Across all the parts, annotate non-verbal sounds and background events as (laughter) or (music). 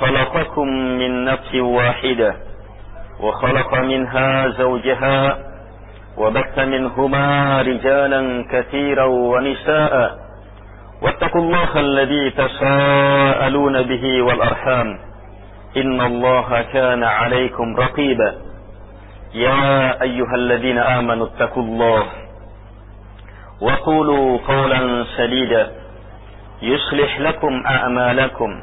خلقكم من نفس واحدة وخلق منها زوجها وبث منهما رجالا كثيرا ونساء. واتقوا الله الذي تساءلون به والأرحام. إن الله كان عليكم رقيبا. يا أيها الذين آمنوا اتقوا الله وقولوا قولا سديدا. يصلح لكم أعمالكم.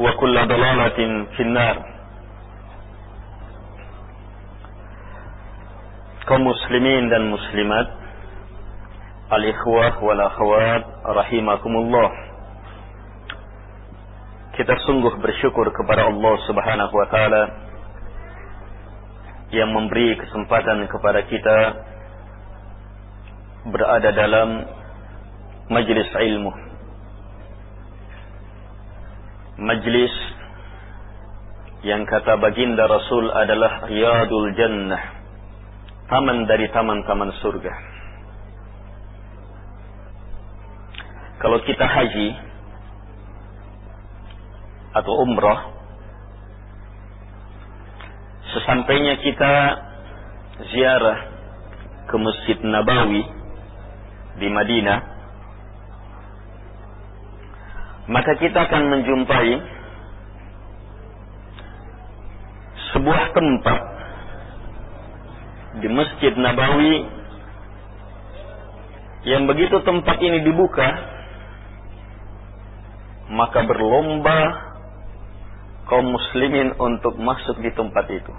وكل ضلالة في النار kaum muslimin dan muslimat al-ikhwah wal akhwat rahimakumullah kita sungguh bersyukur kepada Allah Subhanahu wa taala yang memberi kesempatan kepada kita berada dalam majlis ilmu majlis yang kata baginda Rasul adalah riyadul jannah taman dari taman-taman surga. Kalau kita haji atau umrah, sesampainya kita ziarah ke Masjid Nabawi di Madinah, maka kita akan menjumpai sebuah tempat di Masjid Nabawi yang begitu tempat ini dibuka maka berlomba kaum muslimin untuk masuk di tempat itu.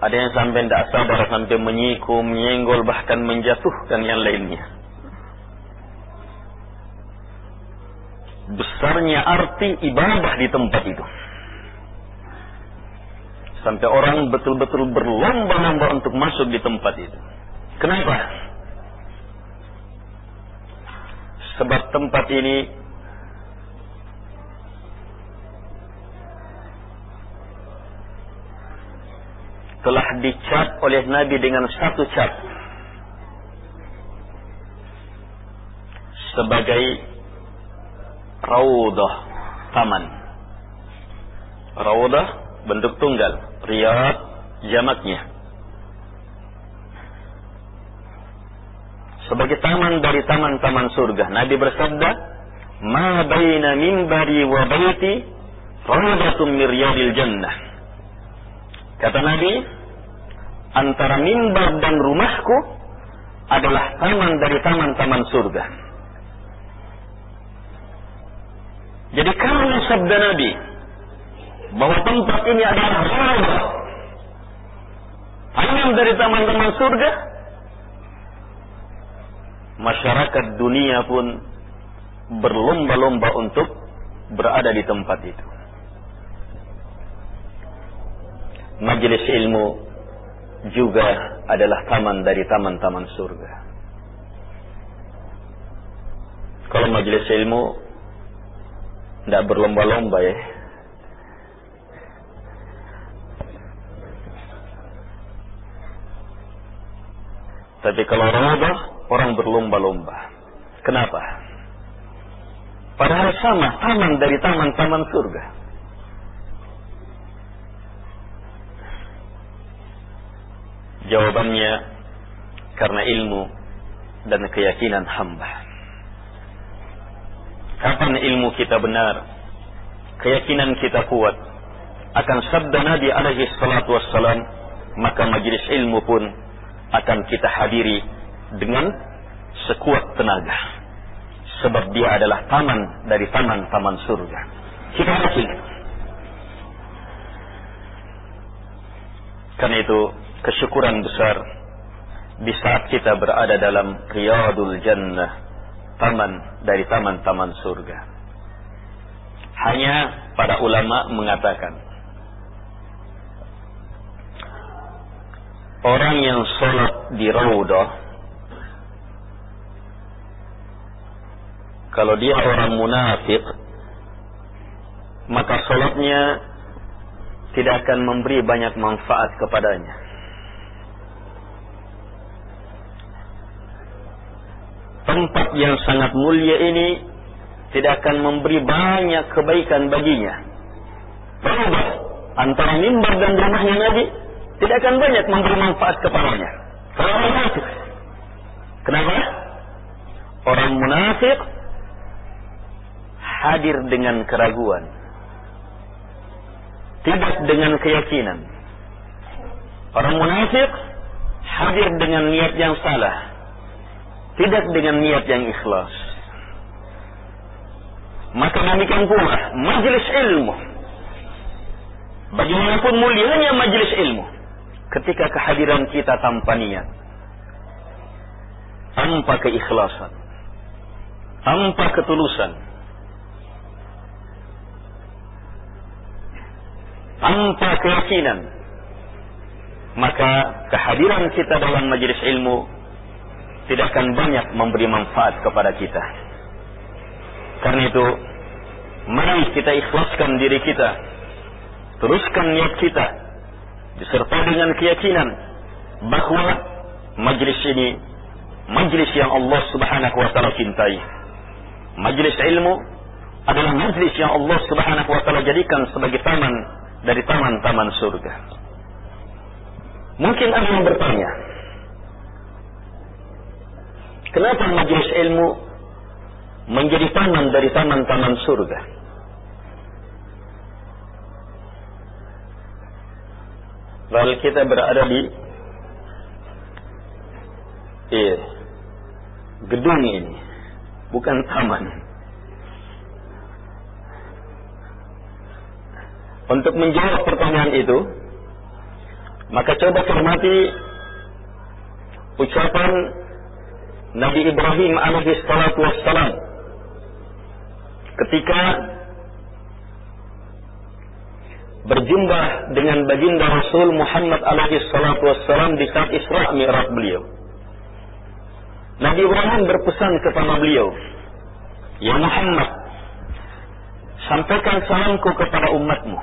Ada yang sampai tidak sadar sampai menyikum, menyenggol bahkan menjatuhkan yang lainnya. Besarnya arti ibadah di tempat itu. Sampai orang betul-betul berlomba-lomba untuk masuk di tempat itu. Kenapa? Sebab tempat ini telah dicat oleh Nabi dengan satu cat sebagai raudah taman. Raudah bentuk tunggal riyad jamaknya. Sebagai taman dari taman-taman surga. Nabi bersabda, "Ma baina minbari wa baiti rawdatun min jannah." Kata Nabi, antara mimbar dan rumahku adalah taman dari taman-taman surga. Jadi karena sabda Nabi, bahwa tempat ini adalah rawa. Taman dari taman-taman surga. Masyarakat dunia pun berlomba-lomba untuk berada di tempat itu. Majelis ilmu juga adalah taman dari taman-taman surga. Kalau majelis ilmu tidak berlomba-lomba ya. Tapi kalau orang-orang berlomba-lomba. Kenapa? Padahal sama, taman dari taman-taman surga. Jawabannya karena ilmu dan keyakinan hamba. Kapan ilmu kita benar, keyakinan kita kuat akan sabda Nabi alaihi salatu wassalam, maka majelis ilmu pun akan kita hadiri dengan sekuat tenaga. Sebab dia adalah taman dari taman-taman surga. Kita yakin. Karena itu kesyukuran besar di saat kita berada dalam riyadul jannah, taman dari taman-taman surga. Hanya para ulama mengatakan, orang yang sholat di raudah, kalau dia orang munafik, maka sholatnya tidak akan memberi banyak manfaat kepadanya. Tempat yang sangat mulia ini tidak akan memberi banyak kebaikan baginya. Berubah antara mimbar dan rumahnya Nabi tidak akan banyak memberi manfaat kepadanya. Kenapa? Orang munafik hadir dengan keraguan. Tidak dengan keyakinan. Orang munafik hadir dengan niat yang salah tidak dengan niat yang ikhlas. Maka demikian pula majelis ilmu. Bagaimanapun mulianya majelis ilmu. Ketika kehadiran kita tanpa niat. Tanpa keikhlasan. Tanpa ketulusan. Tanpa keyakinan. Maka kehadiran kita dalam majelis ilmu tidak akan banyak memberi manfaat kepada kita. Karena itu, mari kita ikhlaskan diri kita. Teruskan niat kita. Disertai dengan keyakinan bahwa majlis ini majlis yang Allah Subhanahu wa taala cintai. Majlis ilmu adalah majlis yang Allah Subhanahu wa taala jadikan sebagai taman dari taman-taman surga. Mungkin ada yang bertanya, Kenapa majelis ilmu menjadi taman dari taman-taman surga? Lalu kita berada di iya, gedung ini, bukan taman. Untuk menjawab pertanyaan itu, maka coba cermati ucapan Nabi Ibrahim alaihi salatu wassalam ketika berjumpa dengan baginda Rasul Muhammad alaihi salatu wassalam di saat Isra Mi'raj beliau. Nabi Ibrahim berpesan kepada beliau, "Ya Muhammad, sampaikan salamku kepada umatmu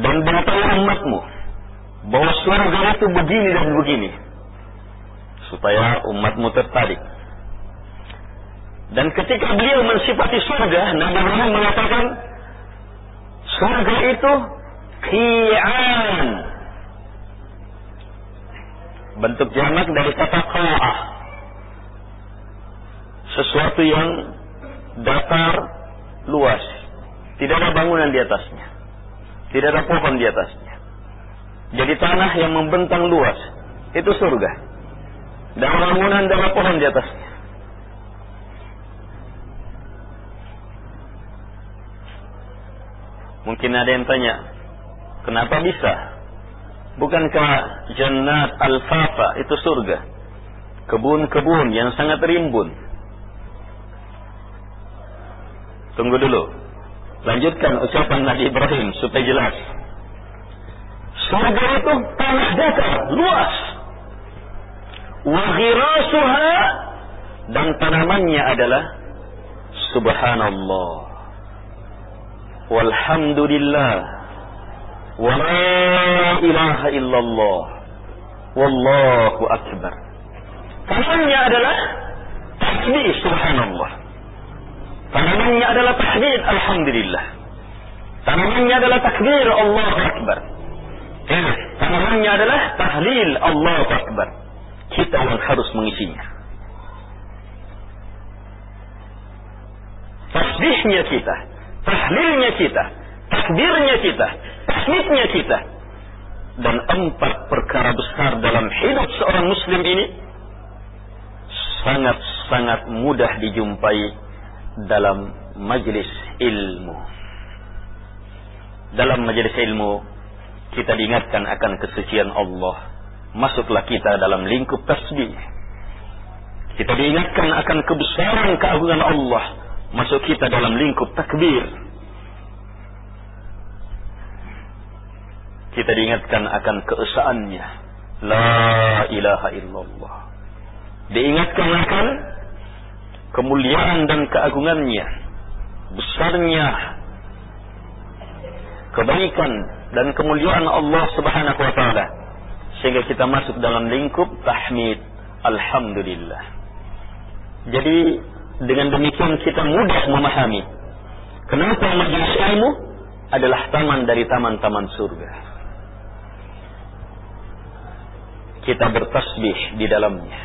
dan beritahu umatmu bahwa surga itu begini dan begini supaya umatmu tertarik. Dan ketika beliau mensifati surga, Nabi Muhammad mengatakan surga itu kian. Bentuk jamak dari kata qa'ah. Sesuatu yang datar luas. Tidak ada bangunan di atasnya. Tidak ada pohon di atasnya. Jadi tanah yang membentang luas. Itu surga dan bangunan dan pohon di atasnya. Mungkin ada yang tanya, kenapa bisa? Bukankah jannat al-fafa itu surga? Kebun-kebun yang sangat rimbun. Tunggu dulu. Lanjutkan ucapan Nabi Ibrahim supaya jelas. Surga itu tanah datar, luas wa dan tanamannya adalah subhanallah walhamdulillah wa la ilaha illallah Wallahu akbar. Tanamannya adalah tasbih subhanallah. Tanamannya adalah tahmid alhamdulillah. Tanamannya adalah takbir Allahu akbar. Ya, tanamannya adalah tahlil Allahu akbar. Kita yang harus mengisinya. Tasbihnya kita, tahlilnya kita, takbirnya kita, tahmidnya kita, dan empat perkara besar dalam hidup seorang muslim ini sangat-sangat mudah dijumpai dalam majlis ilmu. Dalam majlis ilmu kita diingatkan akan kesucian Allah. Masuklah kita dalam lingkup tasbih. Kita diingatkan akan kebesaran keagungan Allah. Masuk kita dalam lingkup takbir kita diingatkan akan keesaannya. La ilaha illallah. Diingatkan akan kemuliaan dan keagungannya. Besarnya kebaikan dan kemuliaan Allah subhanahu wa ta'ala. Sehingga kita masuk dalam lingkup tahmid. Alhamdulillah. Jadi dengan demikian kita mudah memahami kenapa majlis ilmu adalah taman dari taman-taman surga. kita bertasbih di dalamnya.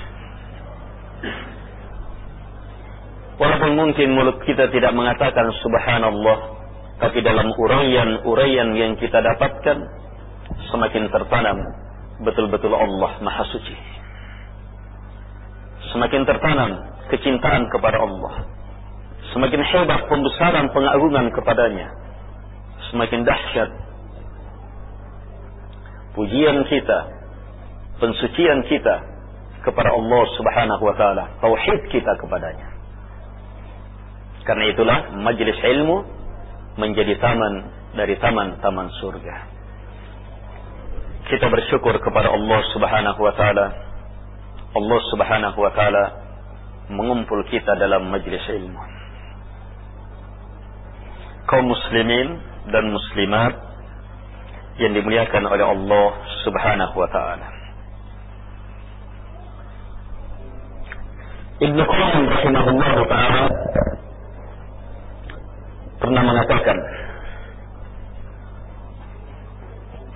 Walaupun mungkin mulut kita tidak mengatakan subhanallah, tapi dalam uraian-uraian yang kita dapatkan semakin tertanam betul-betul Allah Maha Suci. Semakin tertanam kecintaan kepada Allah. Semakin hebat pembesaran pengagungan kepadanya. Semakin dahsyat pujian kita pensucian kita kepada Allah Subhanahu wa taala, tauhid kita kepadanya. Karena itulah majelis ilmu menjadi taman dari taman-taman surga. Kita bersyukur kepada Allah Subhanahu wa taala. Allah Subhanahu wa taala mengumpul kita dalam majelis ilmu. Kaum muslimin dan muslimat yang dimuliakan oleh Allah Subhanahu wa taala. Ibnu Qayyim rahimahullah taala pernah mengatakan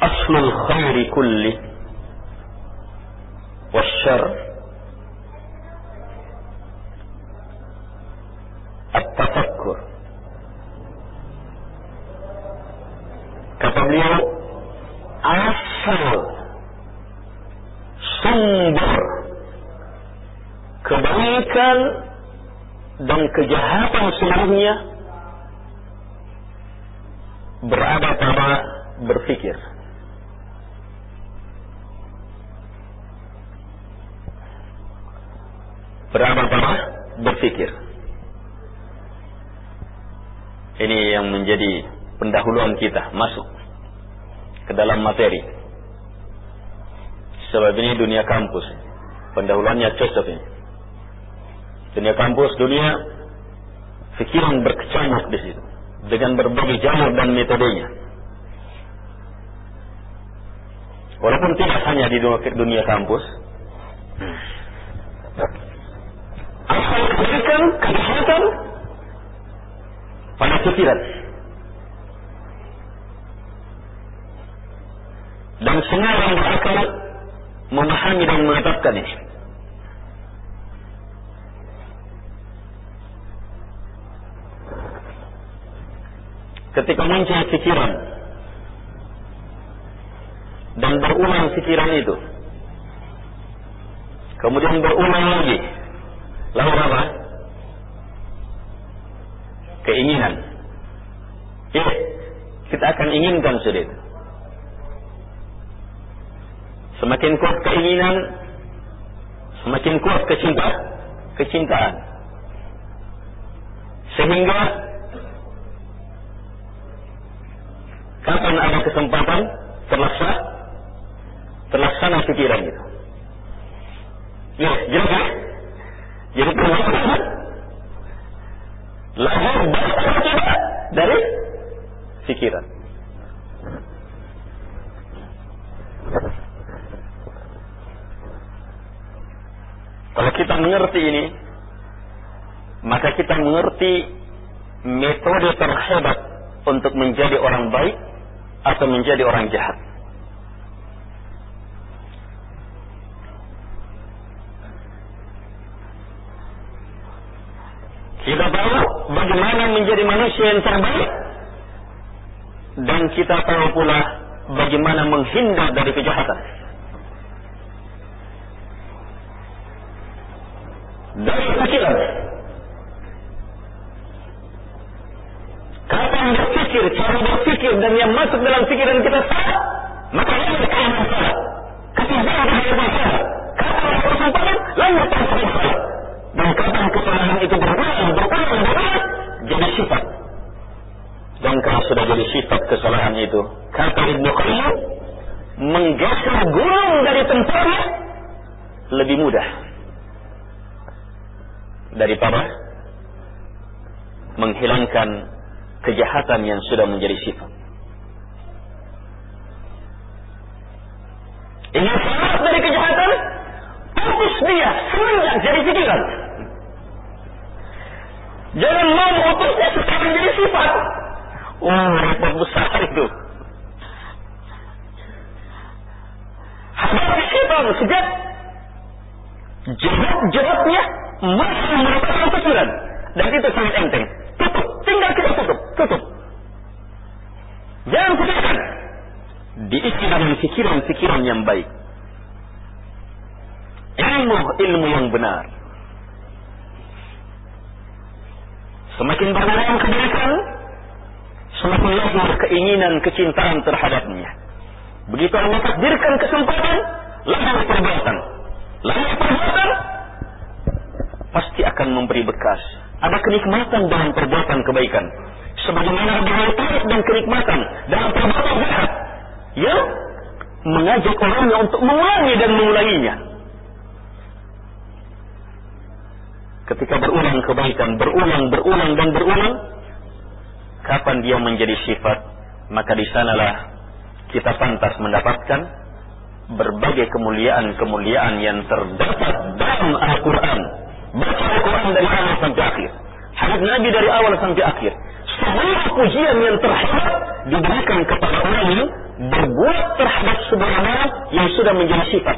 aslul khairi kulli wasyarr at-tafakkur kata beliau asal sumber kebaikan dan kejahatan seluruhnya berada pada berpikir. Berada pada berpikir. Ini yang menjadi pendahuluan kita masuk ke dalam materi. Sebab ini dunia kampus. Pendahuluannya cocok ini dunia kampus, dunia pikiran berkecamuk di situ dengan berbagai jalur dan metodenya. Walaupun tidak hanya di dunia kampus, asal kebaikan, kejahatan pikiran. Dan semua yang berakal memahami dan menetapkan ini. ketika muncul pikiran dan berulang pikiran itu kemudian berulang lagi lalu apa keinginan kita akan inginkan sudah itu semakin kuat keinginan semakin kuat kecinta kecintaan sehingga Kapan ada kesempatan terlaksana terlaksana pikiran itu. Ya, jelas ya? Jadi perbuatan lahir dari pikiran. Mengerti ini, maka kita mengerti metode terhebat untuk menjadi orang baik atau menjadi orang jahat. Kita tahu bagaimana menjadi manusia yang terbaik dan kita tahu pula bagaimana menghindar dari kejahatan. Dari pikiran. Kapan cara berpikir dan yang masuk dalam pikiran kita salah, maka ini akan salah. Ketimbang dari masalah. Kapan berkesempatan, lalu salah. Dan kapan kesalahan itu berulang, berulang, berulang, jadi sifat. Dan kalau sudah jadi sifat kesalahan itu, kata Ibnu Qayyim, menggeser gunung dari tempatnya lebih mudah daripada menghilangkan kejahatan yang sudah menjadi sifat. Ingin selamat dari kejahatan, putus dia semenjak jadi pikiran. Jangan mau memutusnya sekarang jadi sifat. Wah, repot besar itu. Hadapi sifat sejak jerat-jeratnya masih merupakan pikiran. Dan itu sangat enteng. Tutup. Tinggal kita tutup. Tutup. Jangan pikirkan. Diisi dengan pikiran-pikiran yang baik. Ilmu, ilmu yang benar. Semakin berdalam kebaikan, semakin lahir keinginan kecintaan terhadapnya. Begitu Allah takdirkan kesempatan, lahir perbuatan. Lahir perbuatan, pasti akan memberi bekas. Ada kenikmatan dalam perbuatan kebaikan. Sebagaimana ada manfaat dan kenikmatan dalam perbuatan jahat. Ya, mengajak orangnya untuk mengulangi dan mengulanginya. Ketika berulang kebaikan, berulang, berulang, dan berulang, kapan dia menjadi sifat, maka di sanalah kita pantas mendapatkan berbagai kemuliaan-kemuliaan yang terdapat dalam Al-Quran Baca Al-Quran dari awal sampai akhir. Hadis Nabi dari awal sampai akhir. Semua pujian yang terhebat diberikan kepada orang yang berbuat terhadap sebuah yang sudah menjadi sifat.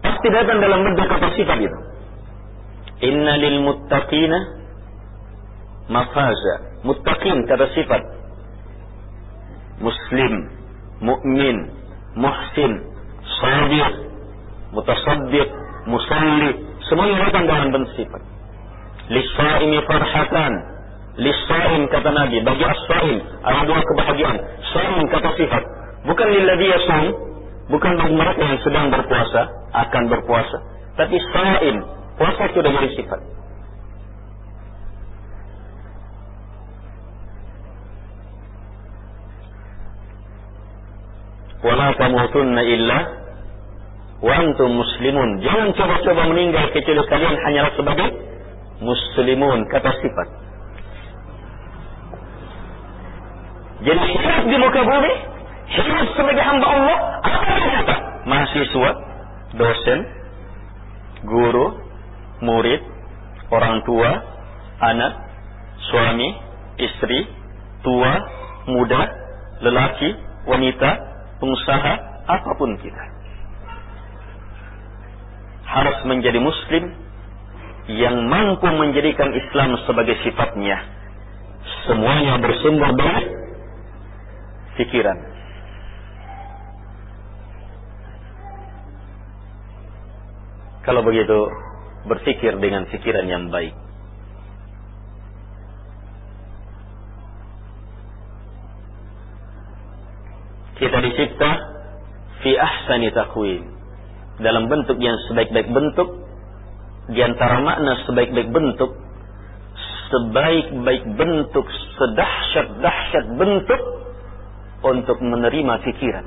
Pasti datang dalam bentuk kata sifat itu. Inna lil muttaqina mafaza. Muttaqin kata sifat. Muslim, mukmin, muhsin, sabir, mutasaddiq, musalli, semuanya datang dalam bentuk sifat. Lisaimi farhatan, lisaim kata Nabi, bagi as-saim ada dua kebahagiaan. Saim kata sifat, bukan lilladhi yasum, bukan bagi mereka yang sedang berpuasa akan berpuasa, tapi saim, puasa sudah jadi sifat. ولا تموتن إلا wa antum muslimun. Jangan coba-coba meninggal kecuali kalian hanyalah sebagai muslimun kata sifat. Jadi hidup di muka bumi, hidup sebagai hamba Allah, apa yang kata? Mahasiswa, dosen, guru, murid, orang tua, anak, suami, istri, tua, muda, lelaki, wanita, pengusaha, apa pun kita harus menjadi muslim yang mampu menjadikan Islam sebagai sifatnya. Semuanya bersumber dari pikiran. Kalau begitu, berpikir dengan pikiran yang baik. Kita dicipta fi ahsani takwim dalam bentuk yang sebaik-baik bentuk di antara makna sebaik-baik bentuk sebaik-baik bentuk sedahsyat-dahsyat bentuk untuk menerima pikiran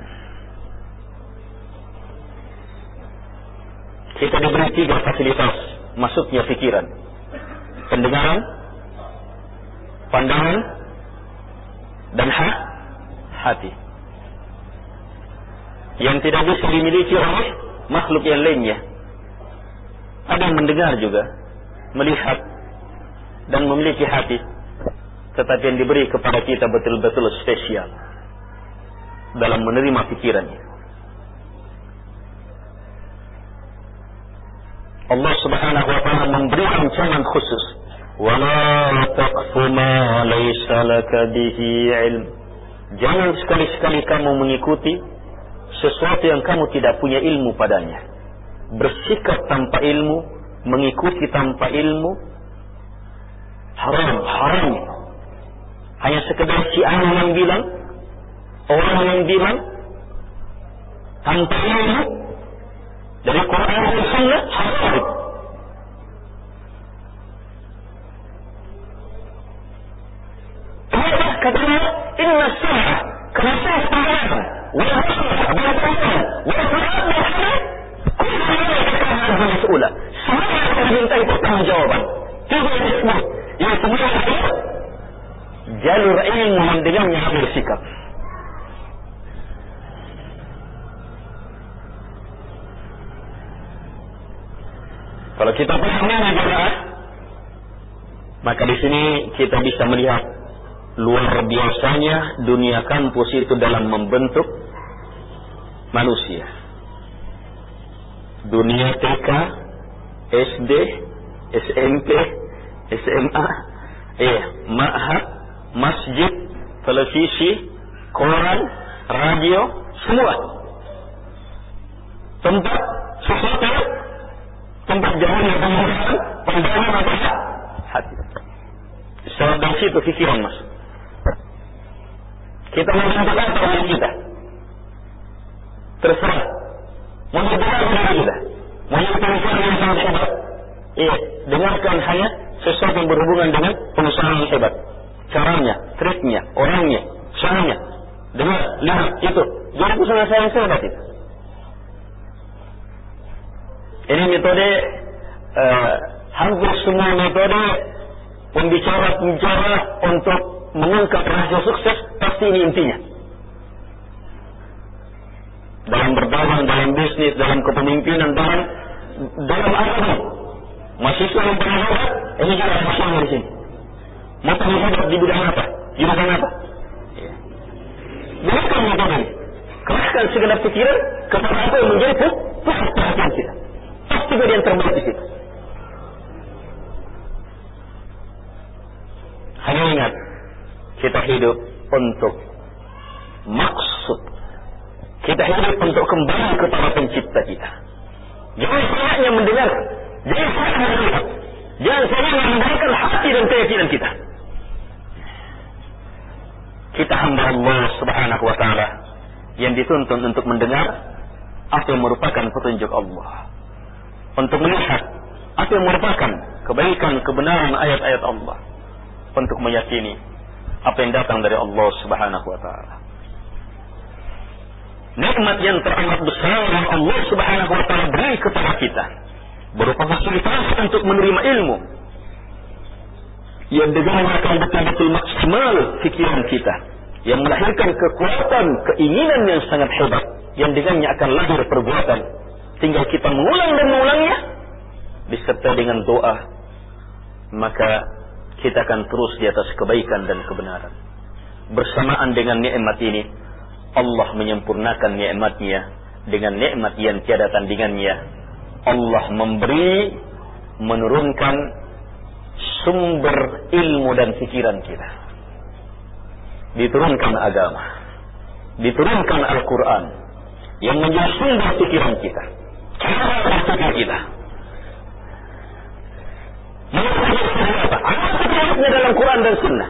kita diberi tiga fasilitas masuknya pikiran pendengaran pandangan dan ha hati. Yang tidak bisa dimiliki oleh makhluk yang lainnya. Ada yang mendengar juga, melihat dan memiliki hati. Tetapi yang diberi kepada kita betul-betul spesial dalam menerima pikirannya. Allah Subhanahu wa taala memberi ancaman khusus. Jangan sekali-sekali kamu mengikuti sesuatu yang kamu tidak punya ilmu padanya. Bersikap tanpa ilmu, mengikuti tanpa ilmu, haram, haram. Hanya sekedar si yang bilang, orang yang bilang, tanpa ilmu, dari Quran dan Sunnah, haram. Kenapa katanya, inna sahah, kerasa sahah, anhu. Semua yang dimintai pertanggungjawaban. Itu yang disebut. Yang semua itu jalur ilmu yang bersikap. Kalau kita pahami masalah, maka di sini kita bisa melihat luar biasanya dunia kampus itu dalam membentuk manusia. Dunia TK, SD, SMP, SMA, eh, ma'had, masjid, televisi, koran, radio, semua. Tempat sesuatu, tempat jalan yang pemerintahan, pandangan apa? Hati. Sebab dari situ pikiran mas. Kita mau apa kita? Terserah. Oleh kita? Mau yang sangat hebat? Iya, dengarkan hanya sesuatu yang berhubungan dengan pengusaha yang hebat. Caranya, triknya, orangnya, caranya. Dengar, lihat, itu. Jadi pengusaha yang hebat itu. Ini metode uh, hampir semua metode pembicara-pembicara untuk mengungkap rahasia sukses pasti ini intinya. Dalam berdagang, dalam bisnis, dalam kepemimpinan, dalam dalam apa Mahasiswa yang pernah hebat, ini juga mahasiswa di sini. Mau pernah hebat di bidang apa? Di bidang apa? Ya. Gunakan metode ini. Kerahkan segenap pikiran kepada apa yang menjadi pusat perhatian kita. Pasti ada yang terbaik di situ. Hanya ingat, kita hidup untuk maksud. Kita hidup untuk kembali kepada pencipta kita. Jangan sayangnya mendengar. Jangan sayangnya melihat. Jangan sayangnya mendengarkan hati dan keyakinan kita. Kita hamba Allah subhanahu wa ta'ala yang dituntun untuk mendengar apa yang merupakan petunjuk Allah. Untuk melihat apa yang merupakan kebaikan, kebenaran ayat-ayat Allah. Untuk meyakini apa yang datang dari Allah Subhanahu wa taala. Nikmat yang teramat besar yang Allah Subhanahu wa taala beri kepada kita berupa fasilitas untuk menerima ilmu yang dengan akan betul-betul maksimal pikiran kita yang melahirkan kekuatan keinginan yang sangat hebat yang dengannya akan lahir perbuatan tinggal kita mengulang dan mengulangnya disertai dengan doa maka kita akan terus di atas kebaikan dan kebenaran. Bersamaan dengan nikmat ini, Allah menyempurnakan nikmatnya dengan nikmat yang tiada tandingannya. Allah memberi, menurunkan sumber ilmu dan pikiran kita. Diturunkan agama. Diturunkan Al-Quran. Yang menjadi sumber pikiran kita. Cara berpikir kita. Apa? ayatnya dalam Quran dan Sunnah.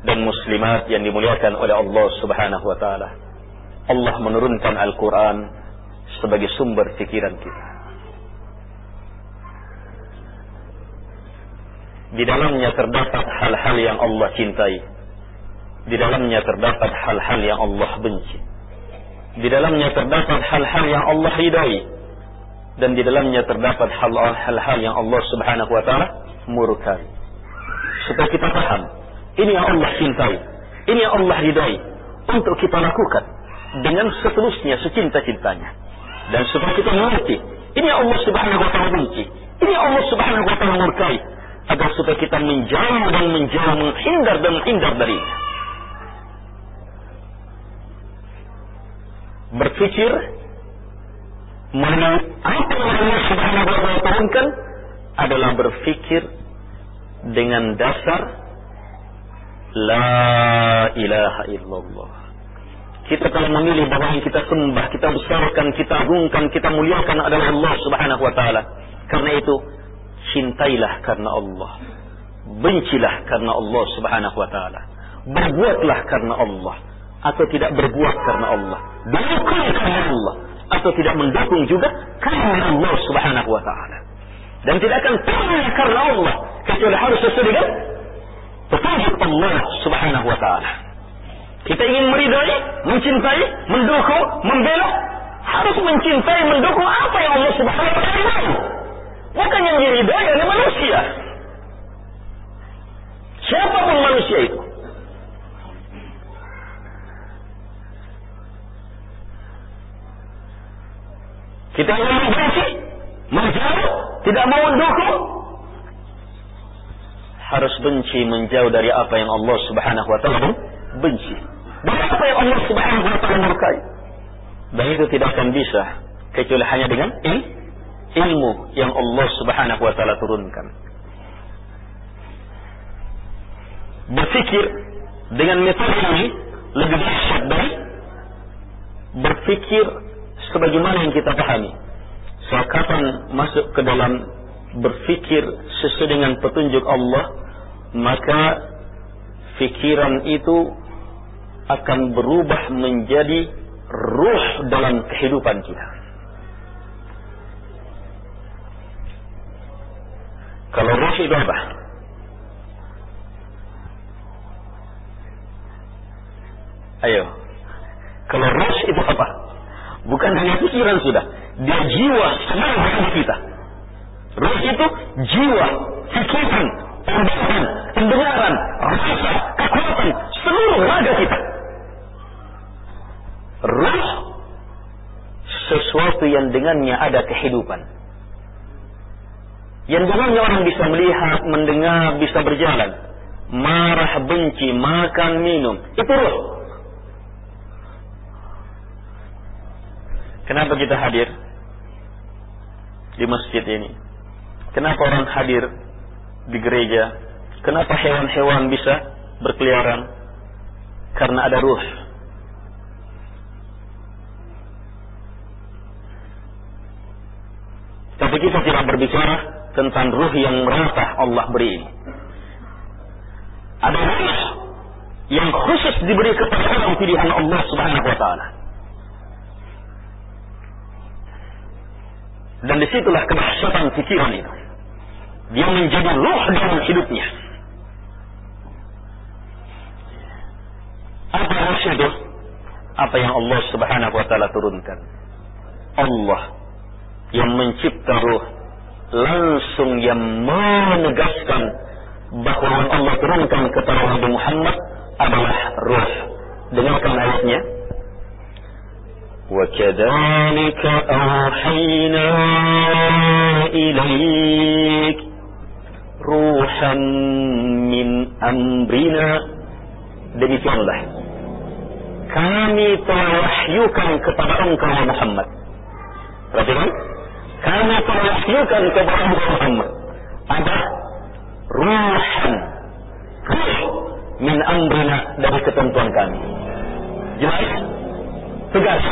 dan muslimat yang dimuliakan oleh Allah Subhanahu wa taala. Allah menurunkan Al-Qur'an sebagai sumber pikiran kita. Di dalamnya terdapat hal-hal yang Allah cintai. Di dalamnya terdapat hal-hal yang Allah benci. Di dalamnya terdapat hal-hal yang Allah ridai. Dan di dalamnya terdapat hal-hal yang Allah subhanahu wa ta'ala murkai. Supaya kita paham. Ini yang Allah cintai. Ini yang Allah ridai. Untuk kita lakukan. Dengan seterusnya secinta-cintanya. Dan supaya kita mengerti. Ini yang Allah subhanahu wa ta'ala benci. Ini yang Allah subhanahu wa ta'ala murkai agar supaya kita menjauh dan menjauh menghindar dan menghindar darinya. Berpikir mengenai apa yang Allah Subhanahu wa taala adalah berpikir dengan dasar la ilaha illallah. Kita kalau memilih bahwa yang kita sembah, kita besarkan, kita agungkan, kita muliakan adalah Allah Subhanahu wa taala. Karena itu cintailah karena Allah. Bencilah karena Allah Subhanahu wa taala. Berbuatlah karena Allah atau tidak berbuat karena Allah. Dukung karena Allah atau tidak mendukung juga karena Allah Subhanahu wa taala. Dan tidak akan pernah karena Allah kecuali harus sesuai dengan petunjuk Allah Subhanahu wa taala. Kita ingin meridai, mencintai, mendukung, membela, harus mencintai, mendukung apa yang Allah Subhanahu wa taala Bukan yang diridhai oleh manusia. Siapa pun manusia itu. Kita ingin membenci, menjauh, tidak mau mendukung. Harus benci menjauh dari apa yang Allah subhanahu wa ta'ala benci. Dari apa yang Allah subhanahu wa ta'ala murkai. Dan itu tidak akan bisa. Kecuali hanya dengan ilmu yang Allah Subhanahu wa taala turunkan. Berpikir dengan metode ini lebih dahsyat dari berpikir sebagaimana yang kita pahami. Saat kapan masuk ke dalam berpikir sesuai dengan petunjuk Allah, maka pikiran itu akan berubah menjadi ruh dalam kehidupan kita. Kalau ruh itu apa? Ayo. Kalau ruh itu apa? Bukan hanya pikiran sudah. Dia jiwa seluruh kita. Ruh itu jiwa, pikiran, pandangan, pendengaran, rasa, kekuatan, seluruh raga kita. Ruh sesuatu yang dengannya ada kehidupan yang dengannya orang bisa melihat, mendengar, bisa berjalan. Marah, benci, makan, minum. Itu ruh. Kenapa kita hadir di masjid ini? Kenapa orang hadir di gereja? Kenapa hewan-hewan bisa berkeliaran? Karena ada ruh. Tapi kita tidak berbicara tentang ruh yang merata Allah beri. Ada ruh yang khusus diberi kepada orang pilihan Allah Subhanahu wa taala. Dan di situlah kedahsyatan pikiran itu. Dia menjadi ruh dalam hidupnya. Apa ruh itu? Apa yang Allah Subhanahu wa taala turunkan. Allah yang mencipta ruh langsung yang menegaskan bahwa yang Allah turunkan kepada Nabi Muhammad adalah ruh. Dengarkan ayatnya. وكذلك أوحينا إليك ruhan min amrina. Allah. kami telah wahyukan kepada engkau Muhammad. Perhatikan. Kami telah wahyukan kepada engkau Muhammad. Ada ruhan. Ruh min amrina dari ketentuan kami. Jelas? Tegas?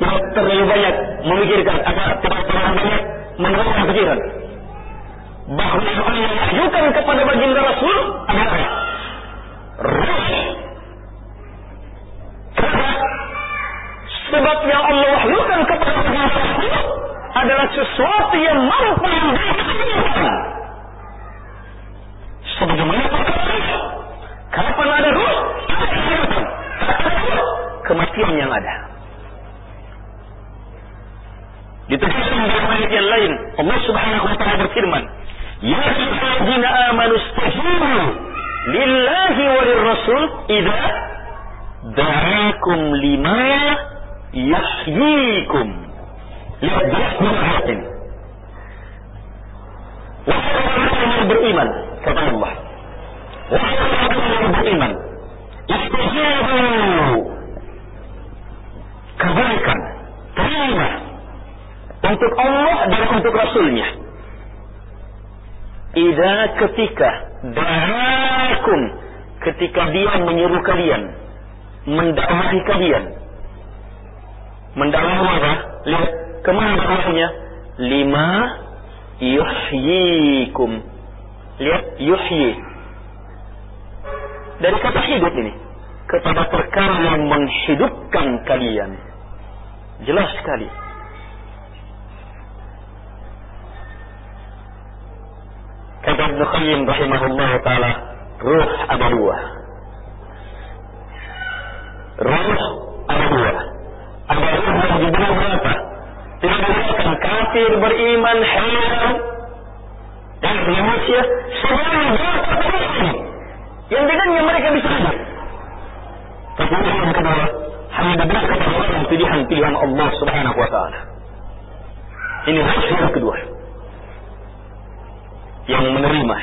Tidak terlalu banyak memikirkan agar tidak terlalu banyak menerima pikiran bahwa yang Allah wahyukan kepada baginda Rasul adalah ruh sebab yang Allah wahyukan kepada baginda dia mampu memberikan sebagaimana kapan ada ruh kematian yang ada. Ditegaskan dalam ayat yang lain Allah Subhanahu wa taala berfirman ya ayyuhalladzina amanu istajibu lillahi wa lirrasul idza da'akum lima yahyikum lihat yang beriman kata Allah. Yang beriman kebaikan terima untuk Allah dan untuk Rasulnya Ida ketika da'akum ketika dia menyuruh kalian mendakwahi kalian. Mendakwahi apa? lihat ke mana dakwahnya? Lima yuhyikum. Lihat yuhyi. Dari kata hidup ini kepada perkara yang menghidupkan kalian. Jelas sekali kata Ibn Qayyim rahimahullah ta'ala ruh ada dua ruh ada dua ada ruh yang diberi berapa? Tidak diberikan kafir beriman hewan dan manusia semua yang dengannya mereka bisa hidup tapi yang kedua hanya diberikan kepada pilihan-pilihan Allah subhanahu wa ta'ala. Ini ruh yang kedua yang menerima.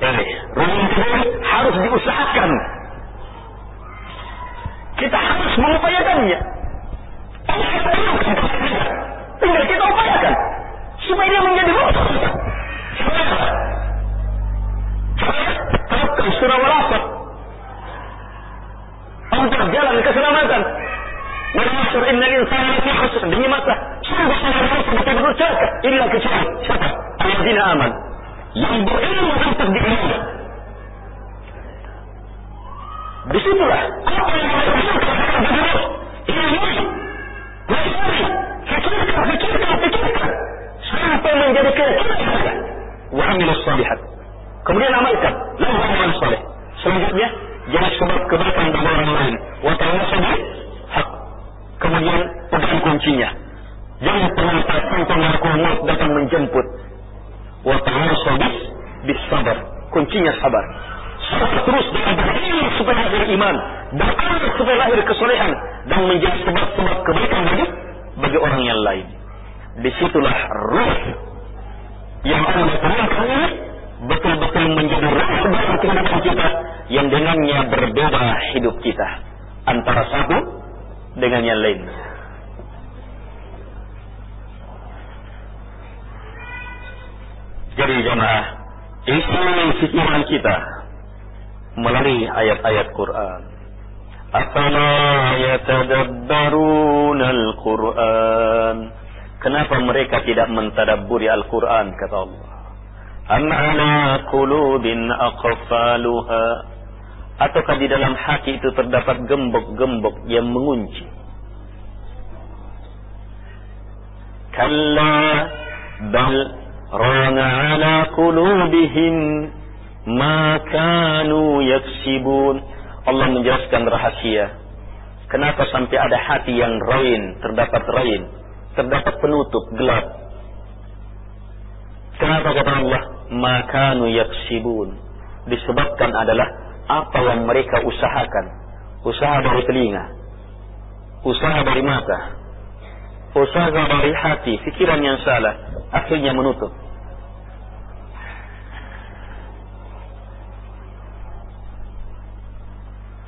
Jadi, ruang kedua harus diusahakan. Kita harus mengupayakannya. Tinggal kita upayakan. Supaya dia menjadi ruh. Terapkan surah walafat. Untuk jalan keselamatan. Insan lafi khusr. Demi masa. Sungguh sangat betul-betul celaka. Illa kecuali. Alladzina aman yang berilmu untuk diilmu di situlah apa yang mereka lakukan ilmu pelajari fikirkan fikirkan fikirkan sampai menjadi keyakinan wa amilus salihat kemudian amalkan lalu amal saleh selanjutnya jangan sebab kebaikan bagi orang lain wa tawasabi hak kemudian pegang kuncinya jangan pernah sampai malakul maut datang menjemput bis sabar. Kuncinya sabar. Sabar terus dengan supaya lahir iman, beramal supaya lahir kesolehan dan menjadi sebab-sebab kebaikan bagi bagi orang yang lain. Di situlah ruh yang Allah turunkan ini betul-betul menjadi ruh dalam kehidupan kita yang dengannya berbeda hidup kita antara satu dengan yang lain. Isi pikiran kita melalui ayat-ayat Quran. Afala yatadabbarun al-Quran. Kenapa mereka tidak mentadabburi Al-Quran kata Allah? Am ala qulubin aqfaluha? Ataukah di dalam hati itu terdapat gembok-gembok yang mengunci? Kalla bal rana ala qulubihim ma kanu yaksibun. Allah menjelaskan rahasia. Kenapa sampai ada hati yang rain, terdapat rain, terdapat penutup gelap. Kenapa kata Allah? Makanu yaksibun. Disebabkan adalah apa yang mereka usahakan. Usaha dari telinga. Usaha dari mata. Usaha dari hati. Pikiran yang salah. Akhirnya menutup.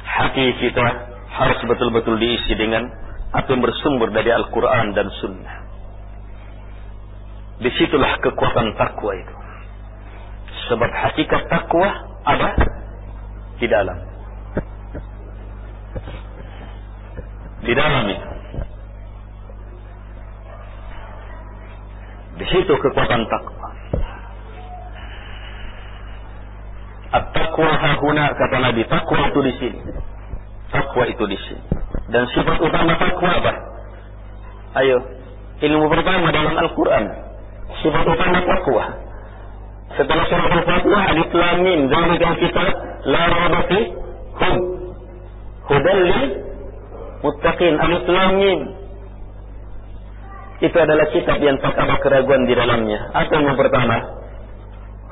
Hati kita harus betul-betul diisi dengan apa yang bersumber dari Al-Quran dan Sunnah. Di situlah kekuatan takwa itu. Sebab hakikat takwa ada di dalam. Di dalam itu. Di situ kekuatan takwa. At-taqwa hahuna kata Nabi, takwa itu di sini. Takwa itu di sini. Dan sifat utama takwa apa? Ayo, Ilmu pertama dalam Al-Quran. Sifat utama takwa. Setelah surah Al-Fatihah, alif lam mim, zalikal kitab la raiba fi hud. Hudan muttaqin. Alif lam mim. Itu adalah kitab yang ada keraguan di dalamnya. Apa yang pertama?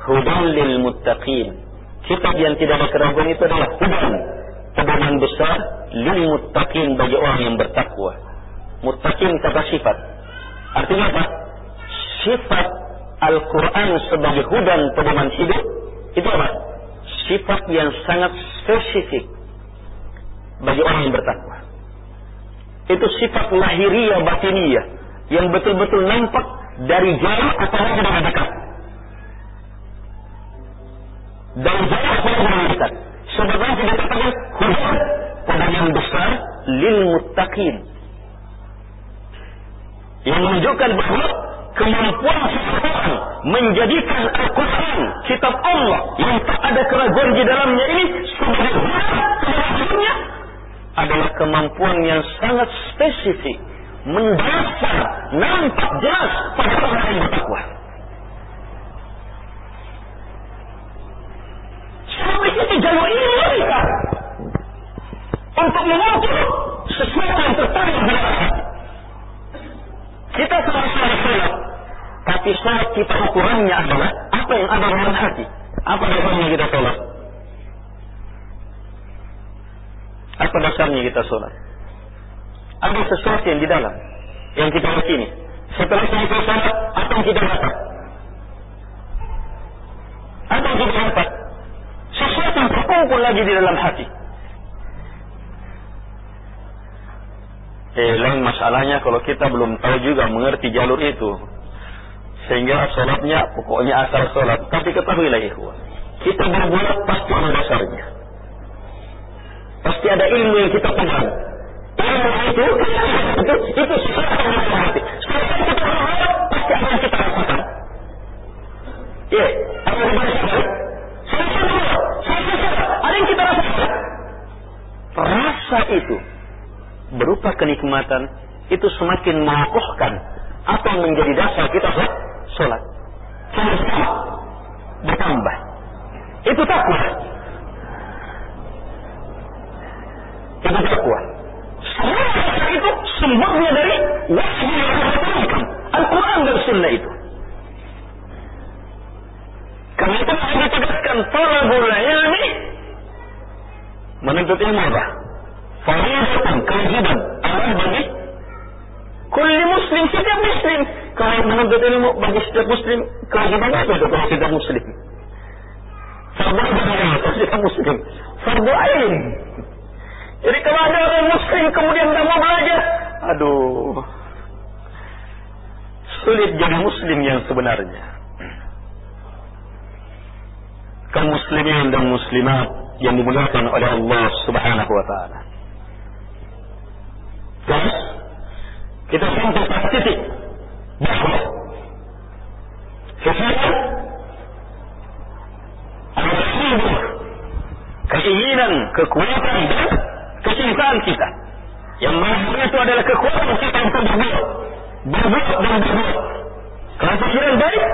Hudan lil muttaqin. Kitab yang tidak ada keraguan itu adalah hudan. Pedoman besar lil muttaqin bagi orang yang bertakwa. Muttaqin kata sifat. Artinya apa? Sifat Al-Quran sebagai hudan pedoman hidup itu apa? Sifat yang sangat spesifik bagi orang yang bertakwa. Itu sifat lahiriah batiniyah yang betul-betul nampak dari jauh apalagi dari dekat. Dari jauh apalagi dari dekat. Sebabnya kita katakan hudan pedoman besar lil muttaqin yang menunjukkan bahwa kemampuan seseorang menjadikan Al-Quran kitab Allah yang tak ada keraguan di dalamnya ini sebagai hidupnya adalah kemampuan yang sangat spesifik mendasar nampak jelas pada orang yang bertakwa sampai itu jalur ini mereka untuk mengukur sesuatu yang tertarik di kita sama-sama sholat. Tapi sholat kita ukurannya adalah apa yang ada dalam hati. Apa dasarnya kita sholat? Apa dasarnya kita sholat? Ada sesuatu yang di dalam. Yang kita yakini. Setelah kita sholat, apa yang kita dapat? Apa yang kita dapat? Sesuatu yang terkumpul lagi di dalam hati. Eh, lain masalahnya kalau kita belum tahu juga mengerti jalur itu. Sehingga sholatnya pokoknya asal sholat. Tapi ketahuilah ikhwan. Kita berbuat pasti ada dasarnya. Pasti ada ilmu yang kita pegang. Itu, itu, itu. Rasa itu berupa kenikmatan itu semakin mengokohkan apa menjadi dasar kita sholat. Bertambah. Itu takwa. Itu takwa. Semua itu sumbernya dari wahyu yang Allah Al-Quran dan Sunnah itu. Karena itu harus ditegaskan talabul ilmi. Menuntut ilmu apa? Faridatun kewajiban. Allah bagi? Kulli muslim setiap muslim. Kalau menuntut ilmu bagi setiap muslim kewajiban apa untuk setiap muslim. Fardu bagi setiap muslim? Fardu ain jadi kalau ada orang muslim kemudian tidak mau belajar aduh sulit jadi muslim yang sebenarnya. Kaum muslimin dan muslimat yang dimuliakan oleh Allah Subhanahu wa taala. Terus kita sampai pada titik bahwa sesuatu keinginan, kekuatan kecintaan kita. Yang mana itu adalah kekuatan kita untuk berbuat, berbuat dan berbuat. Kalau pikiran baik,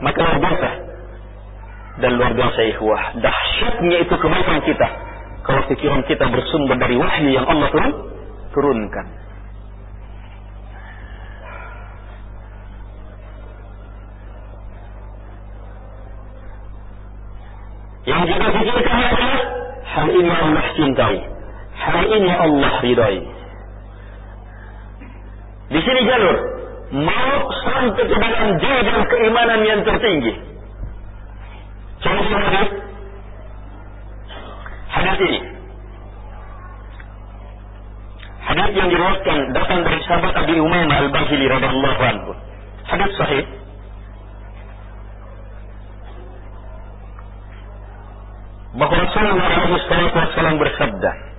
maka luar biasa. Dan luar biasa ikhwah, dahsyatnya itu kebaikan kita. Kalau pikiran kita bersumber dari wahyu yang Allah turun, turunkan. Yang kita pikirkan adalah hal ini Allah cintai. Hal ini Allah ridai. Di sini jalur mau sampai ke dalam jenjang keimanan yang tertinggi. Contoh hadis hadis ini. Hadis yang diriwayatkan datang dari sahabat Abi Umaymah Al-Bahili radhiyallahu anhu. Hadis sahih. Bahwa Rasulullah SAW bersabda,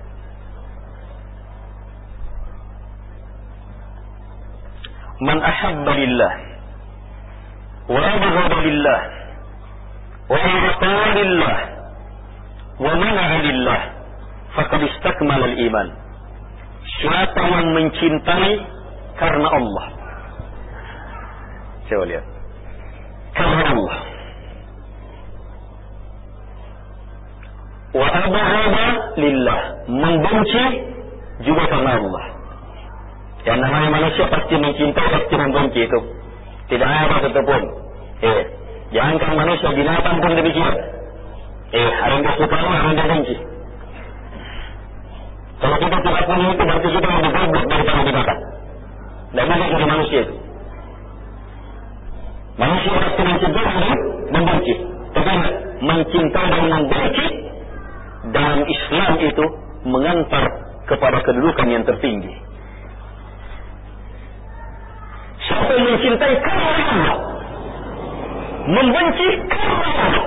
Man ahabba lillah wa abghada lillah wa a'ta lillah wa mana'a lillah faqad istakmala al-iman. Siapa yang mencintai karena Allah Coba lihat. Karena Allah. Wa abahada lillah. Membenci juga karena Allah. Yang namanya manusia pasti mencintai, pasti membenci itu. Tidak ada satupun. Eh, jangankan manusia, binatang pun demikian. Eh, ada yang suka, ada yang benci. Kalau kita tidak punya itu, berarti kita lebih goblok daripada binatang. Tidak bisa jadi manusia itu. Manusia pasti mencintai dan membenci. Tapi mencintai dan membenci dalam Islam itu mengantar kepada kedudukan yang tertinggi. Yang mencintai karena Allah, membenci karena Allah,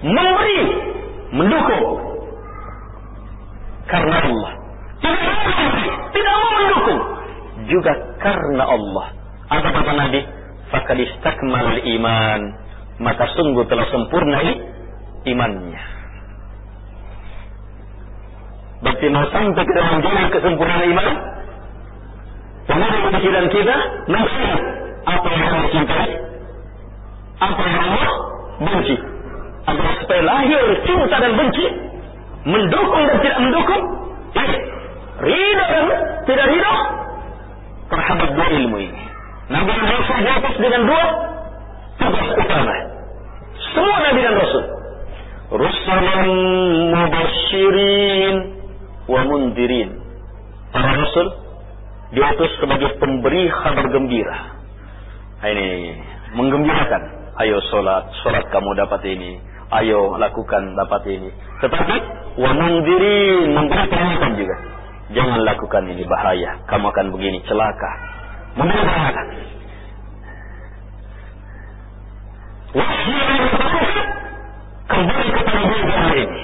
memberi, mendukung karena Allah. Tidak mau tidak mau mendukung juga karena Allah. Apa kata Nabi? Fakad istakmal iman. Maka sungguh telah sempurna imannya. Berarti mau sampai ke dalam jalan kesempurnaan iman, Kemudian pikiran kita melihat apa yang Allah cintai, apa yang Allah benci. Agar supaya lahir cinta dan benci, mendukung dan tidak mendukung, ridho dan tidak ridho terhadap dua ilmu ini. Nabi dan Rasul di atas dengan dua tugas utama. Semua Nabi dan Rasul. Rusulan mubashirin wa mundirin. Para Rasul diutus sebagai pemberi kabar gembira. Nah, ini menggembirakan. Ayo sholat, sholat kamu dapat ini. Ayo lakukan dapat ini. Tetapi wa mundirin memberi juga. Jangan lakukan ini bahaya. Kamu akan begini celaka. Memberi peringatan. Kembali kepada diri ini.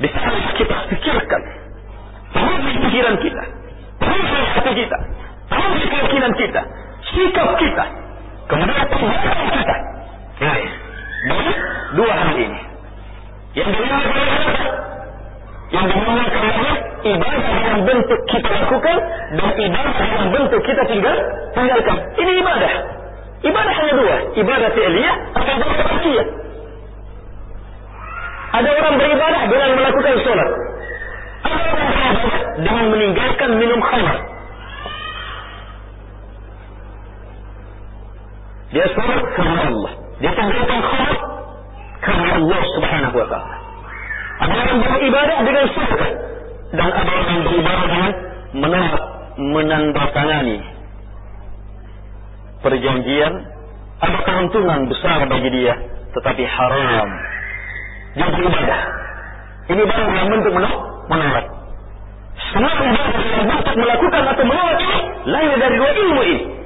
Di kita pikirkan Penuhi pikiran kita. Penuhi hati kita. Penuhi keyakinan kita. Sikap kita. Kemudian tindakan kita. Dari dua hal ini. Yang dimulakan yang dimulakan oleh ibadah yang bentuk kita lakukan dan ibadah yang bentuk kita tinggal tinggalkan. Ini ibadah. Ibadah hanya dua, ibadah fi'liyah atau ibadah tarkiyah. Ada orang beribadah dengan melakukan sholat dengan meninggalkan minum khamar. Dia sholat karena Allah. Dia tinggalkan khamar karena Allah subhanahu wa ta'ala. Ada yang beribadah dengan sedekah. Dan ada yang beribadah dengan menolak, menandatangani perjanjian. Ada keuntungan besar bagi dia. Tetapi haram. Dia beribadah. Ini baru yang bentuk menolak. Semua ibadah yang bentuk melakukan atau menolak ini lahir dari dua ilmu ini.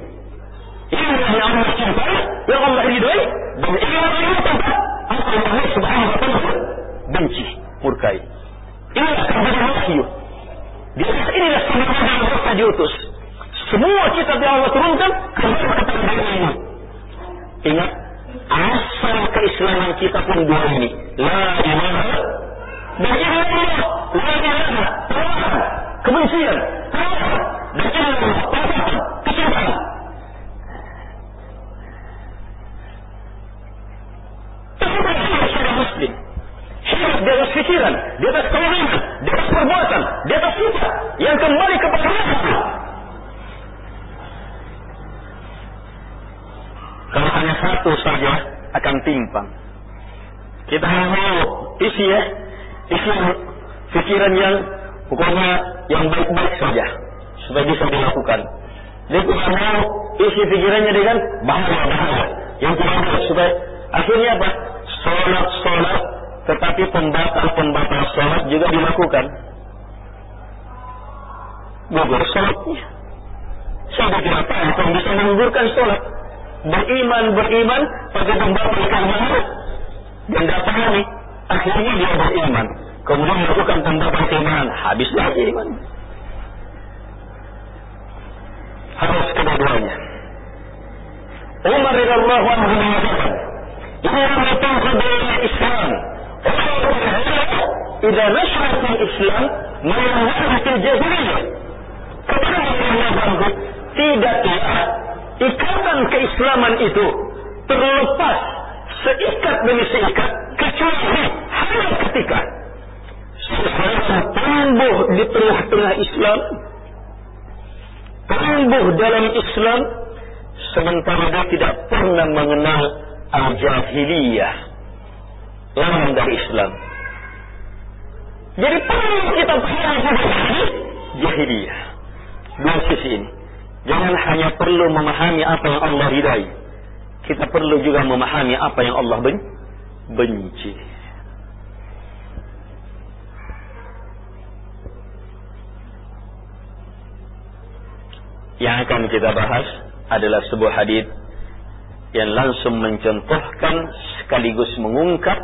Sekaligus mengungkap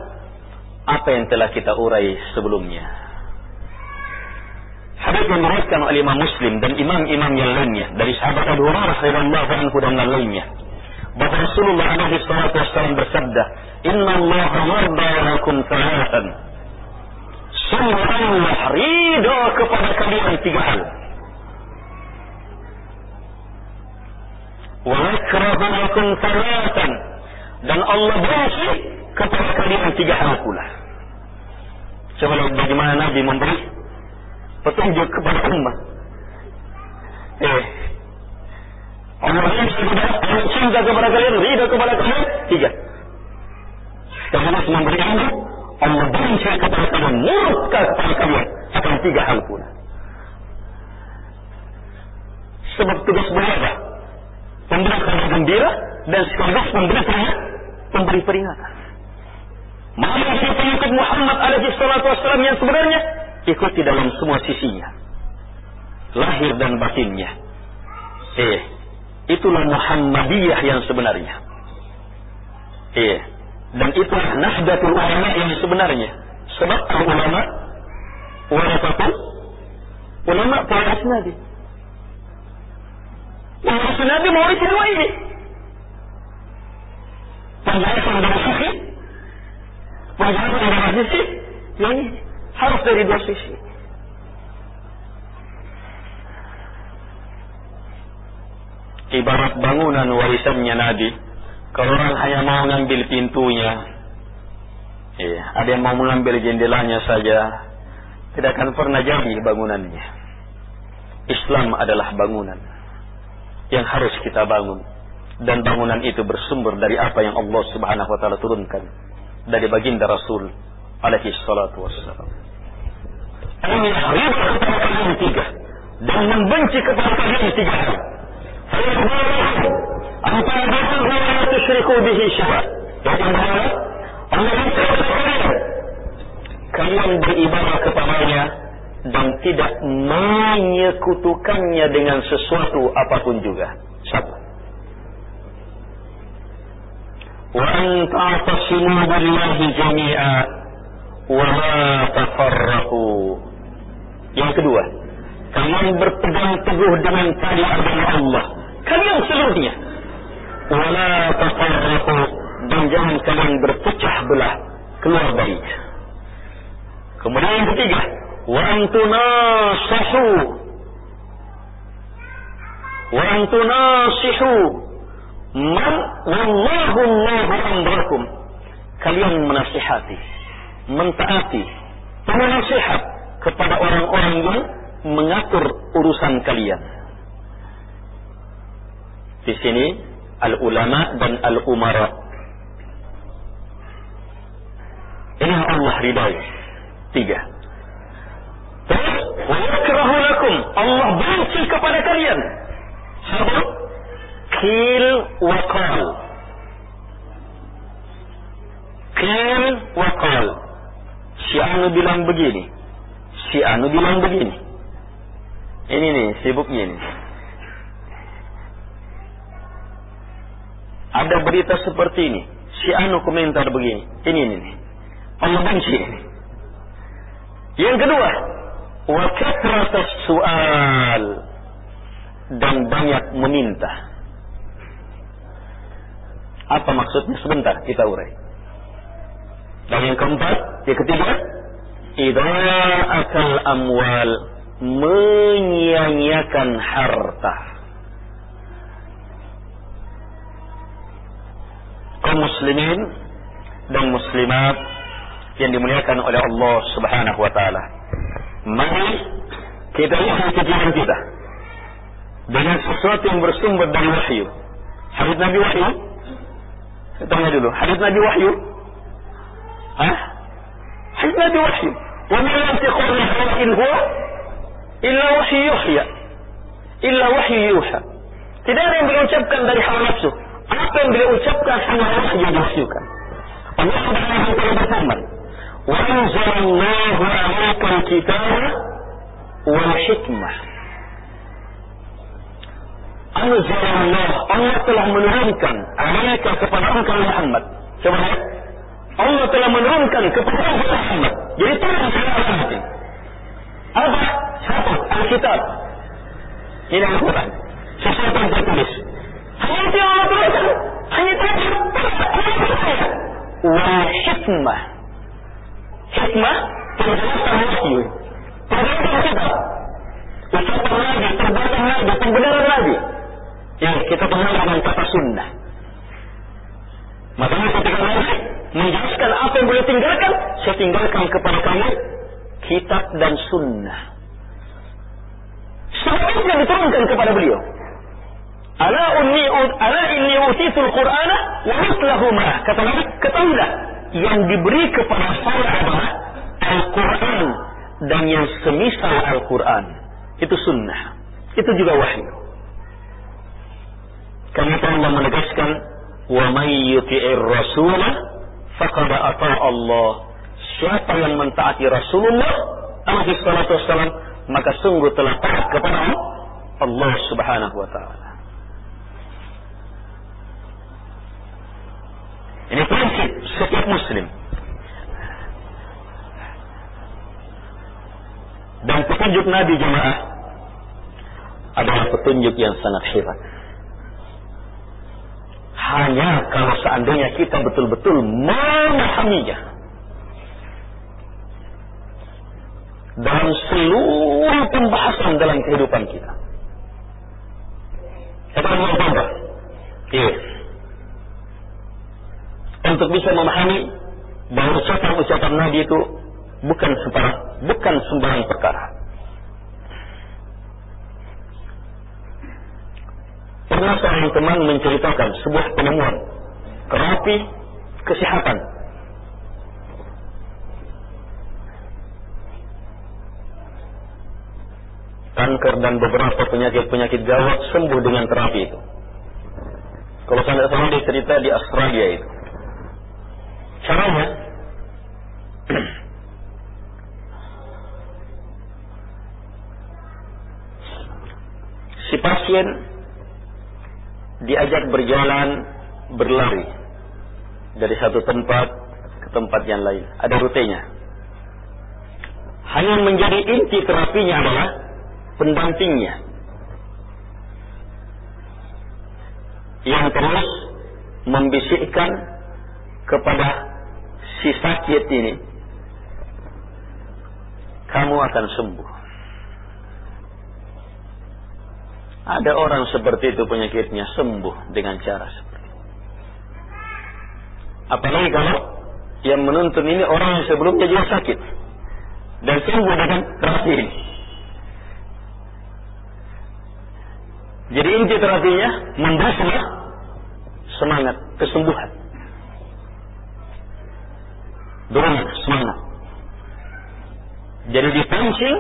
apa yang telah kita urai sebelumnya. Hadis yang diriwayatkan oleh Imam Muslim dan imam-imam yang lainnya dari sahabat Abu Hurairah radhiyallahu anhu dan lainnya bahwa Rasulullah alaihi salatu wasallam bersabda, "Inna Allah marda lakum thalathan." Sungguh Allah ridho kepada kalian tiga hal. Wa yakrahu lakum thalathan dan Allah benci kepada kalian tiga hal pula. Lihat bagaimana Nabi memberi petunjuk kepada umat. Eh, Allah kepada Allah cinta kepada kalian, ridha kepada kalian, tiga. Dan Allah memberi ilmu, Allah benci kepada kalian, murka kepada kalian, akan tiga hal pula. Sebab tugas beliau apa? Memberi kabar gembira dan sekaligus memberi peringatan. Memberi peringatan. Jadi pengikut Muhammad alaihi salatu wassalam yang sebenarnya ikuti dalam semua sisinya. Lahir dan batinnya. Eh, itulah Muhammadiyah yang sebenarnya. Eh, dan itulah Nahdlatul Ulama yang sebenarnya. Sebab ulama warasatul ulama pewaris Nabi. Pewaris Nabi mewaris semua ini. Penjelasan dari sisi penjelasan dari sisi ini harus dari dua sisi. Ibarat bangunan warisannya Nabi, kalau orang hanya mau ngambil pintunya, iya, ada yang mau mengambil jendelanya saja, tidak akan pernah jadi bangunannya. Islam adalah bangunan yang harus kita bangun dan bangunan itu bersumber dari apa yang Allah Subhanahu wa taala turunkan dari baginda Rasul alaihi salatu wassalam. Ini harus kalian tiga dan membenci kepada kalian tiga hal. Antara bihi. Kalian beribadah kepadanya dan tidak menyekutukannya dengan sesuatu apa pun juga. Satu. Ta'tasimu billahi jami'a wa la tafarraqu. Yang kedua, kalian berpegang teguh dengan tali agama Allah. Kalian seluruhnya. Wala tafarraqu dan jangan kalian berpecah belah keluar darinya. Kemudian yang ketiga, wa antunasihu wa antunasihu man wallahu Allahu amrakum. Kalian menasihati, mentaati, menasihat kepada orang-orang yang mengatur urusan kalian. Di sini al-ulama dan al-umara. Ini Allah ridai. Tiga. Terus. Allah benci kepada kalian. Satu. Qal. Kil wa qal. Si Anu bilang begini. Si Anu bilang begini. Ini nih, sibuknya ini. Ada berita seperti ini. Si Anu komentar begini. Ini ini. Allah benci ini. Yang kedua, wa kathratas su'al dan banyak meminta. Apa maksudnya? Sebentar kita urai. Dan yang keempat, yang ketiga, idha'atul amwal menyia-nyiakan harta. Kaum muslimin dan muslimat yang dimuliakan oleh Allah Subhanahu wa taala. Mari kita lihat kejadian kita dengan sesuatu yang bersumber dari wahyu. Hadis Nabi wahyu Tanya dulu, hadis Nabi wahyu? Hah? Hadis Nabi wahyu. Wa ma yantiqu in huwa illa wahyu yuhya. Illa wahyu yuha. Tidak ada yang beliau dari hawa nafsu. Apa yang beliau ucapkan hanya wahyu yang diwahyukan. Allah Subhanahu wa berfirman, "Wa anzalallahu 'alaika al-kitaba wal hikmah." Anzalallah, Allah telah menurunkan alaika kepada engkau Muhammad. Coba lihat. Allah telah menurunkan kepada engkau Muhammad. Jadi turun segala hati. Apa? Satu, Alkitab. Ini Al-Quran. Sesuatu yang tertulis. Hanya itu yang Allah turunkan. Hanya itu yang Wal hikmah. Hikmah penjelasan wahyu. Penjelasan kitab. Ucapan Nabi, perbuatan Nabi, pembenaran Nabi. Ya, kita kenal dengan kata sunnah. Makanya ketika Nabi menjelaskan apa yang boleh tinggalkan, saya tinggalkan kepada kamu kitab dan sunnah. Semuanya diturunkan kepada beliau. Ala unni ala inni utitul Qur'ana wa mithlahu ma'ah. Kata Nabi, ketahuilah yang diberi kepada saya adalah Al-Qur'an dan yang semisal Al-Qur'an. Itu sunnah. Itu juga wahyu. Karena Allah menegaskan wa may yuti'ir rasul faqad ata Allah. Siapa yang mentaati Rasulullah alaihi salatu wassalam maka sungguh telah taat kepada Allah Subhanahu wa taala. Ini prinsip setiap muslim. Dan petunjuk Nabi jemaah adalah petunjuk yang sangat hebat. Hanya kalau seandainya kita betul-betul memahaminya dalam seluruh pembahasan dalam kehidupan kita. Kita mau contoh. Iya untuk bisa memahami bahwa ucapan-ucapan Nabi itu bukan sembarang bukan sembarang perkara. Pernah seorang teman menceritakan sebuah penemuan terapi kesehatan. Kanker dan beberapa penyakit-penyakit gawat sembuh dengan terapi itu. Kalau saya tidak salah dia cerita di Australia itu. Caranya (clears throat) si pasien diajak berjalan berlari dari satu tempat ke tempat yang lain. Ada rutenya. Hanya menjadi inti terapinya adalah pendampingnya. Yang terus membisikkan kepada si sakit ini kamu akan sembuh. Ada orang seperti itu penyakitnya sembuh dengan cara seperti itu. Apalagi kalau yang menuntun ini orang yang sebelumnya juga sakit dan sembuh dengan terapi ini. Jadi inti terapinya memberi semangat kesembuhan dorongan, semangat. Jadi dipancing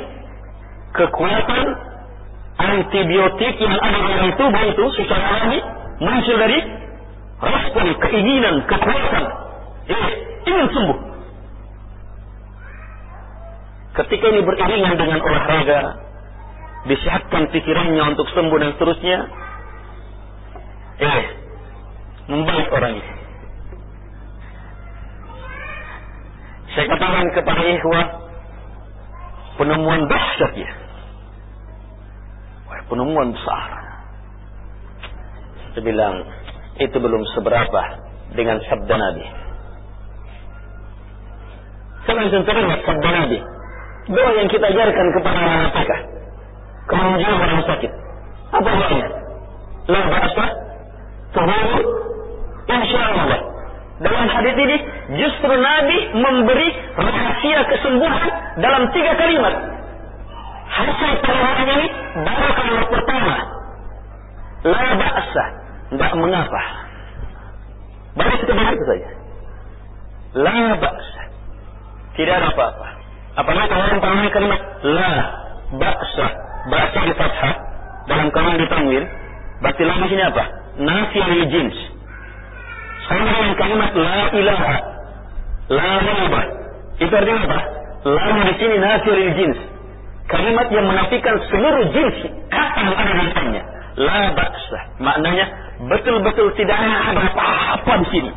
kekuatan antibiotik yang ada dalam tubuh itu secara alami muncul dari respon keinginan kekuatan eh, ingin sembuh. Ketika ini beriringan dengan olahraga, disehatkan pikirannya untuk sembuh dan seterusnya, eh, membaik orang itu. Saya katakan kepada ikhwah penemuan dahsyat ya. Penemuan besar. Saya bilang itu belum seberapa dengan sabda Nabi. Langsung teringat sabda Nabi. Doa yang kita ajarkan kepada mereka. Kemudian orang sakit. Apa doanya? La ba'asa. Tuhuru. Insya Allah. Dalam hadis ini justru Nabi memberi rahasia kesembuhan dalam tiga kalimat. Hasil permohonan ini baru kalimat pertama. La ba'sa, tidak mengapa. Baru sekedar itu saja. La ba'sa. Tidak ada apa-apa. Apalagi kalau pertama kalimat la ba'sa. Ba'sa di fathah dalam kalangan ditanwin. Berarti la sini apa? Nafi jins sama dengan kalimat la ilaha, la raiba. Itu artinya apa? La di sini nasiril jins. Kalimat yang menafikan seluruh jins kata yang ada di. La ba'sa. Maknanya betul-betul tidak ada apa-apa di sini.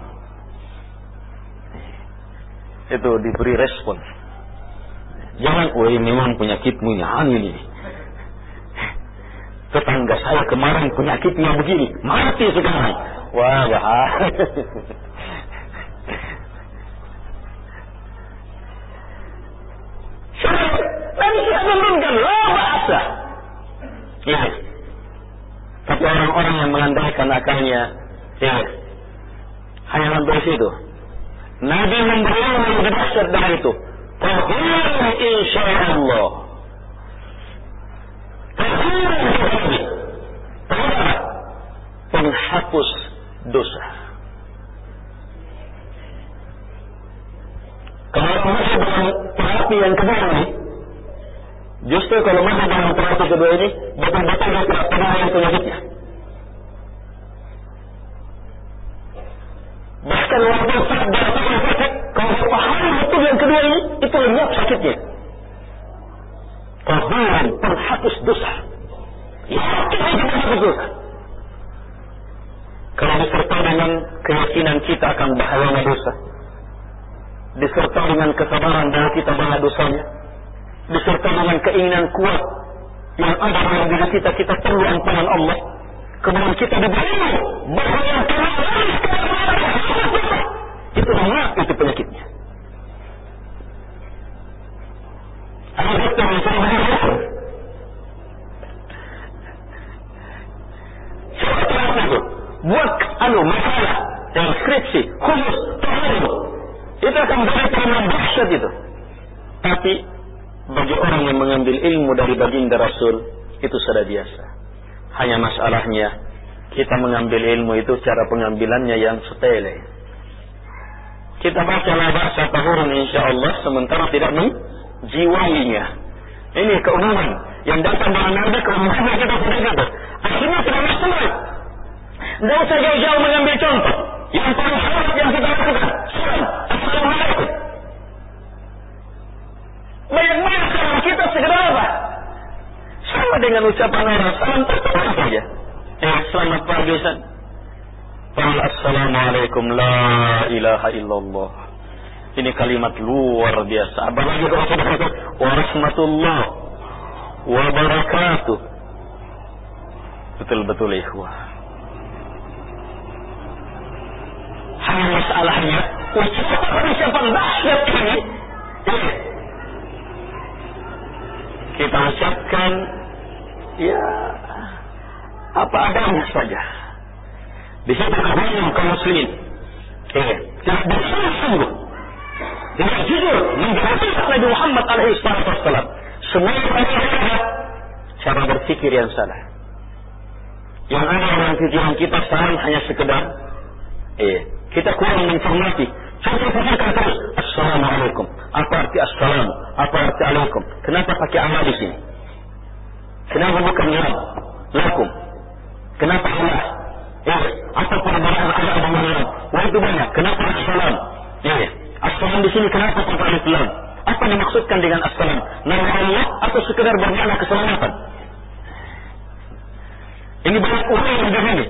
Itu diberi respon. Jangan, wah memang penyakitmu yang ini. Tetangga saya kemarin penyakitnya begini, mati sekarang. Wah, bahaya. (laughs) Nabi sudah menurunkan la bahasa. Ya. Tapi orang-orang yang mengandalkan akalnya, ya, hanya sampai situ. Nabi memberi yang lebih dahsyat dari itu. Tahun insya Allah. Penghapus dosa. Kalau masuk dalam yang kedua ini, justru kalau masuk dalam terapi kedua ini, betul-betul dia tidak pernah yang penyakitnya. Bahkan walaupun sadar sakit, kalau paham betul yang kedua ini, itu lenyap sakitnya. Tahuran penghapus dosa. Yakin itu penghapus dosa. Kalau disertai dengan keyakinan kita akan bahayanya dosa. Disertai dengan kesabaran bahwa kita banyak dosanya. Disertai dengan keinginan kuat yang ada dalam diri kita, kita perlu ampunan Allah. Kemudian kita diberi bahaya itu benar itu penyakitnya. Yang buat anu masalah yang skripsi khusus itu akan karena dahsyat itu. Tapi bagi orang yang mengambil ilmu dari baginda Rasul itu sudah biasa. Hanya masalahnya kita mengambil ilmu itu cara pengambilannya yang sepele. Kita baca bahasa tahurun insya Allah sementara tidak menjiwainya. Ini keumuman yang datang dengan nada keumuman kita sudah akhirnya tidak masalah. Tidak usah jauh-jauh mengambil contoh. Yang paling yang kita lakukan. Assalamualaikum. Banyak-banyak salam kita sekedar apa? Sama dengan ucapan orang. Salam tertentu saja. Eh, selamat pagi Ustaz. Assalamualaikum la ilaha illallah. Ini kalimat luar biasa. Apalagi kalau kita kata warahmatullah wabarakatuh. Betul-betul ikhwah. Hanya masalahnya, ucapan ucapan dahsyat ini, kita ucapkan, ya, apa adanya saja. Di situ kebanyakan kaum muslimin. Ya, tidak bersungguh-sungguh. Tidak jujur menjadi Nabi Muhammad alaihi wasallam. Semua cara berpikir yang salah. Yang ada dalam pikiran kita sekarang hanya sekedar eh, kita kurang mencermati. Contoh katakan terus, Assalamualaikum. Apa arti Assalamu? Apa arti Alaikum? Kenapa pakai amal di sini? Kenapa bukan ya? Lakum? Kenapa Allah? Ya, apa perbedaan ada dengan Allah? Wah itu banyak. Kenapa Assalam? Ya, Assalam di sini kenapa pakai alif lam? Apa dimaksudkan dengan Assalam? Nama Allah atau sekedar bermakna keselamatan? Ini banyak orang yang begini.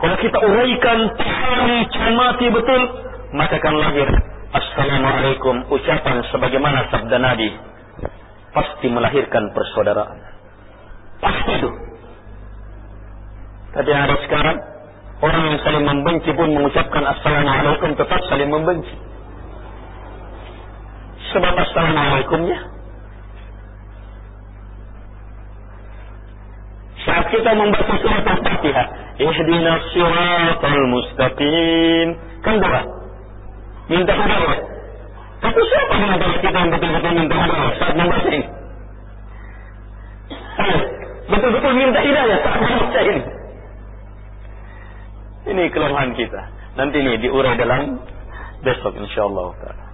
Kalau kita uraikan, pahami, cermati betul, maka akan lahir Assalamualaikum ucapan sebagaimana sabda Nabi pasti melahirkan persaudaraan. Pasti itu. Tapi ada sekarang orang yang saling membenci pun mengucapkan Assalamualaikum tetap saling membenci. Sebab Assalamualaikumnya saat kita membaca surat Al-Fatihah Ihdina siratal mustaqim. Kan doa. Minta hidayah. Tapi siapa di antara kita yang betul-betul minta hidayah saat membaca ini? Betul-betul minta hidayah saat membaca ini. Ini kelemahan kita. Nanti ini diurai dalam besok insyaallah taala.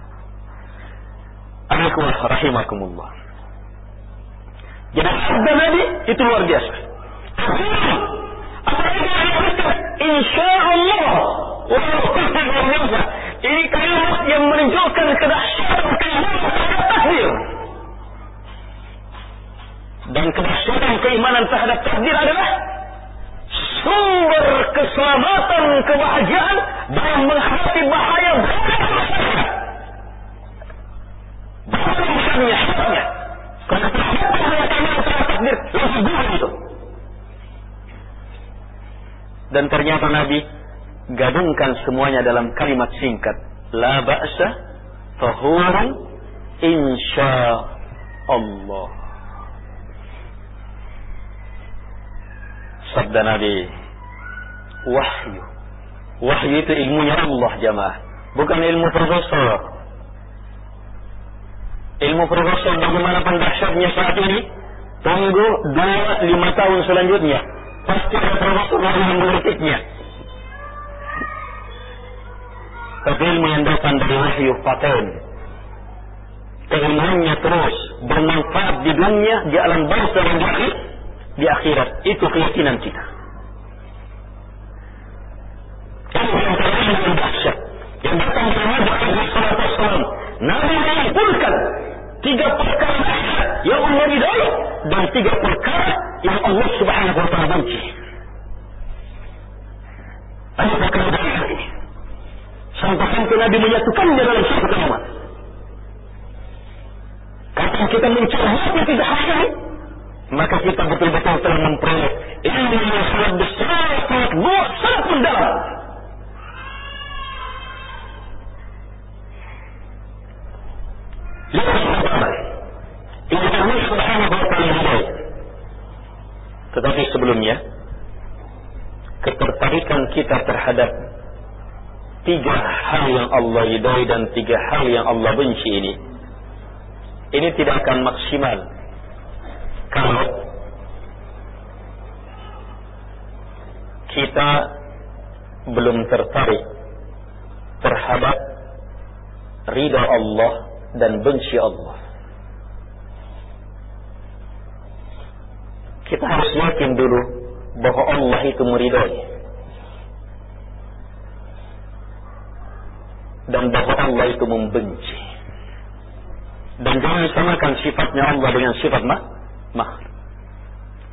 Alaikum rahimakumullah. Jadi sabda Nabi itu luar biasa. Insya Allah. Ini kalimat yang menunjukkan kedahsyatan terhadap takdir. Dan kedahsyatan keimanan terhadap takdir adalah sumber keselamatan kebahagiaan dalam menghadapi bahaya bahaya besarnya hatinya karena takdir lebih itu. Dan ternyata Nabi gabungkan semuanya dalam kalimat singkat. La ba'sa tahurun insya Allah. Sabda Nabi wahyu. Wahyu itu ilmunya Allah jamaah. Bukan ilmu profesor. Ilmu profesor bagaimanapun dahsyatnya saat ini? Tunggu dua lima tahun selanjutnya pasti ada profesor yang mengkritiknya ilmu yang datang dari wahyu paten keilmuannya terus bermanfaat di dunia di alam bangsa dan di di akhirat. Itu keyakinan kita. Yang dahsyat. Yang datang dari Nabi Alaihi. Nabi mengumpulkan tiga perkara yang Allah ridai dan tiga perkara yang Allah Subhanahu Wa Taala benci. Ada perkara ini. Sampai-sampai Nabi menyatukannya dalam satu kalimat. Kapan kita mencermati tidak hanya maka kita betul-betul telah memperoleh ilmu yang sangat besar, sangat luas, sangat mendalam. Ini Allah subhanahu wa ta'ala Tetapi sebelumnya, ketertarikan kita terhadap tiga hal yang Allah ridhoi dan tiga hal yang Allah benci ini, ini tidak akan maksimal kalau kita belum tertarik terhadap ridha Allah dan benci Allah. Kita harus yakin dulu bahwa Allah itu meridai. Dan bahwa Allah itu membenci. Dan jangan samakan sifatnya Allah dengan sifat makhluk makhluk.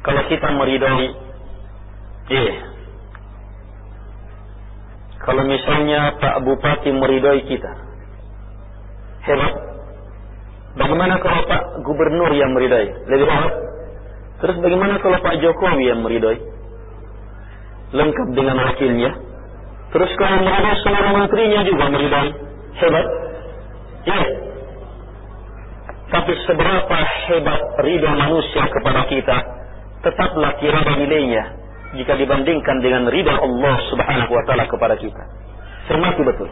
Kalau kita meridai, iya. Kalau misalnya Pak Bupati meridai kita, hebat. Bagaimana kalau Pak Gubernur yang meridai? Lebih hebat. Terus bagaimana kalau Pak Jokowi yang meridai? Lengkap dengan wakilnya. Terus kalau meridai seluruh menterinya juga meridai. Hebat. Iya. Tapi seberapa hebat ridha manusia kepada kita, tetaplah kira nilainya jika dibandingkan dengan ridha Allah Subhanahu wa taala kepada kita. Cermati betul.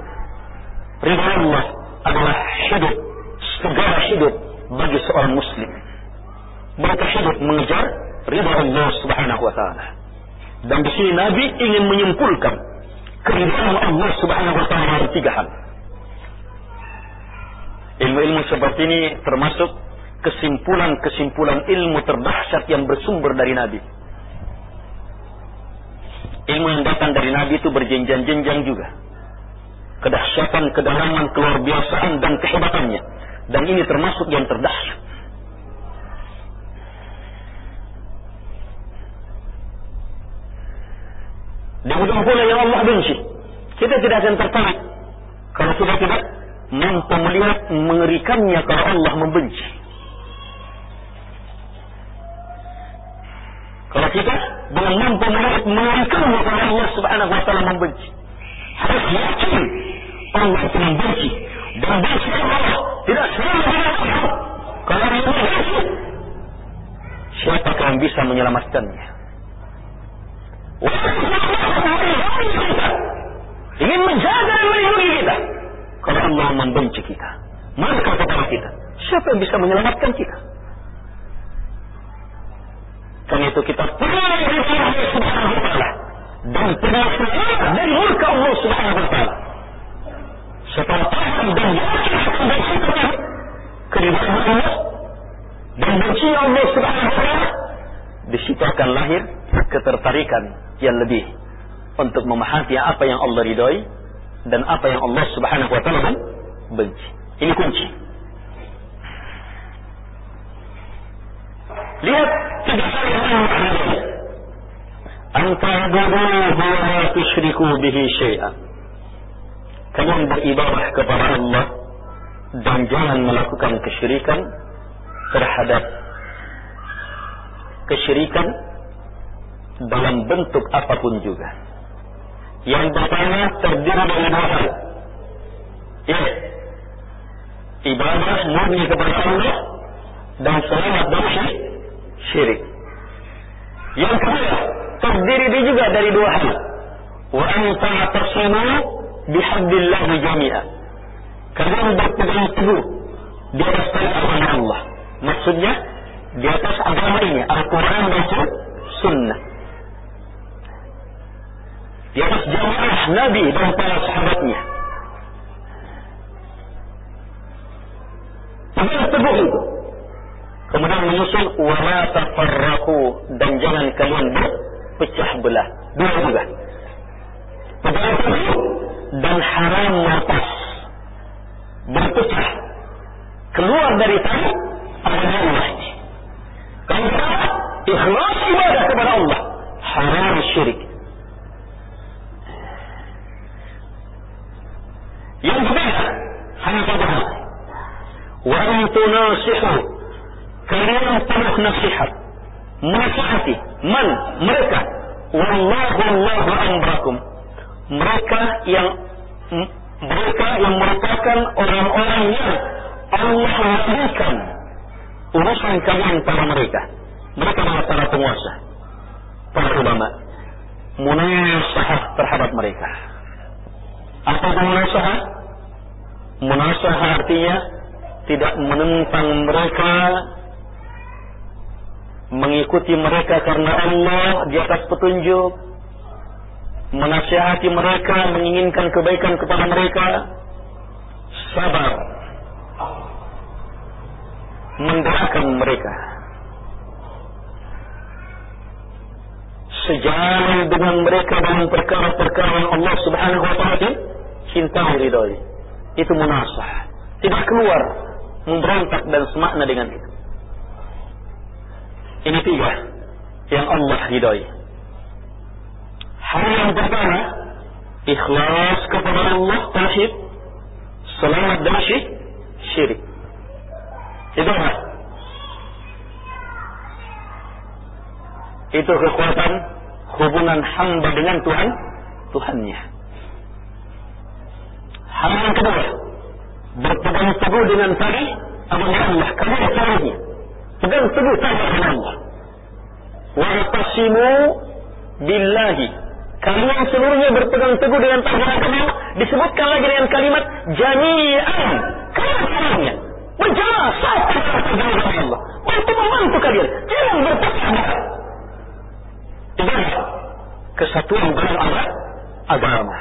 Ridha Allah adalah hidup, segala hidup bagi seorang muslim. Mereka hidup mengejar ridha Allah Subhanahu wa taala. Dan di sini Nabi ingin menyimpulkan keridhaan Allah Subhanahu wa taala dari tiga hal. Ilmu-ilmu seperti ini termasuk kesimpulan-kesimpulan ilmu terdahsyat yang bersumber dari Nabi. Ilmu yang datang dari Nabi itu berjenjang-jenjang juga. Kedahsyatan, kedalaman, keluar biasaan dan kehebatannya. Dan ini termasuk yang terdahsyat. Demikian pula yang Allah benci. Kita tidak akan tertarik kalau kita tidak mampu melihat mengerikannya kalau Allah membenci. Kalau kita belum mampu melihat mengerikannya kalau Allah Subhanahu wa taala membenci. Harus yakin Allah membenci dan benci Allah tidak selalu Allah. Kalau dia membenci, siapa yang bisa menyelamatkannya? Ingin menjaga dan melindungi kita. Kalau membenci kita. Murka kepada kita. Siapa yang bisa menyelamatkan kita? Karena itu kita perlu dari Allah Subhanahu wa taala dan perlu dari murka Allah Subhanahu wa taala. Setelah paham dan yakin akan bersifat keridhaan Allah dan benci Allah Subhanahu wa taala, di lahir ketertarikan yang lebih untuk memahami apa yang Allah ridhoi dan apa yang Allah Subhanahu wa taala benci. Ini kunci. Lihat tiga kali maknanya. Anta'buduhu wa tusyriku bihi syai'an. Kalian beribadah kepada Allah dan jangan melakukan kesyirikan terhadap kesyirikan dalam bentuk apa pun juga. Yang pertama terdiri dari dua hal. Ya, ibadah murni kepada Allah dan selamat dari syirik. Yang kedua, terdiri juga dari dua hal. Wa anta tasimu bihabdillah jami'a. Kalian berpegang teguh di atas Allah. Maksudnya di atas agama ini Al-Quran dan Sunnah. Di atas jamaah Nabi dan para sahabatnya. Pegang teguh itu. Kemudian menyusul wala tafarraqu dan jangan kalian berpecah belah. Dua juga. Pegang teguh dan haram lepas. Berpecah. Keluar dari tali agama Allah ikhlas ibadah kepada Allah, haram syirik. Yang berbeda hanya hal. Wa antunasihu kalian penuh nasihat menasihati man mereka. Wallahu Allahu amrakum. Mereka yang mereka yang merupakan orang-orang yang Allah lakukan urusan kalian pada mereka mereka adalah para penguasa para ulama. Munasahah terhadap mereka. Apa itu munasahah munasahah artinya tidak menentang mereka mengikuti mereka karena Allah di atas petunjuk, menasihati mereka, menginginkan kebaikan kepada mereka, sabar, menggerakkan mereka. Sejalan dengan mereka dalam perkara-perkara yang Allah Subhanahu wa taala cintai ridhoi. Itu munasah. Tidak keluar memberontak dan semakna dengan itu. Ini tiga yang Allah ridhoi. Hal yang pertama, ikhlas kepada Allah, tauhid, selamat dari syirik. Itu apa? Itu kekuatan hubungan hamba dengan Tuhan, Tuhannya. Hal yang kedua, berpegang teguh dengan tali agama Allah, karena talinya pegang teguh dengan Allah. Wa'tasimu billahi. Kalian seluruhnya berpegang teguh dengan tali agama disebutkan lagi dengan kalimat jami'an. Kalian seluruhnya berjamaah satu dengan Allah untuk membantu kalian. Jangan berpecah Ibadah kesatuan dalam agama.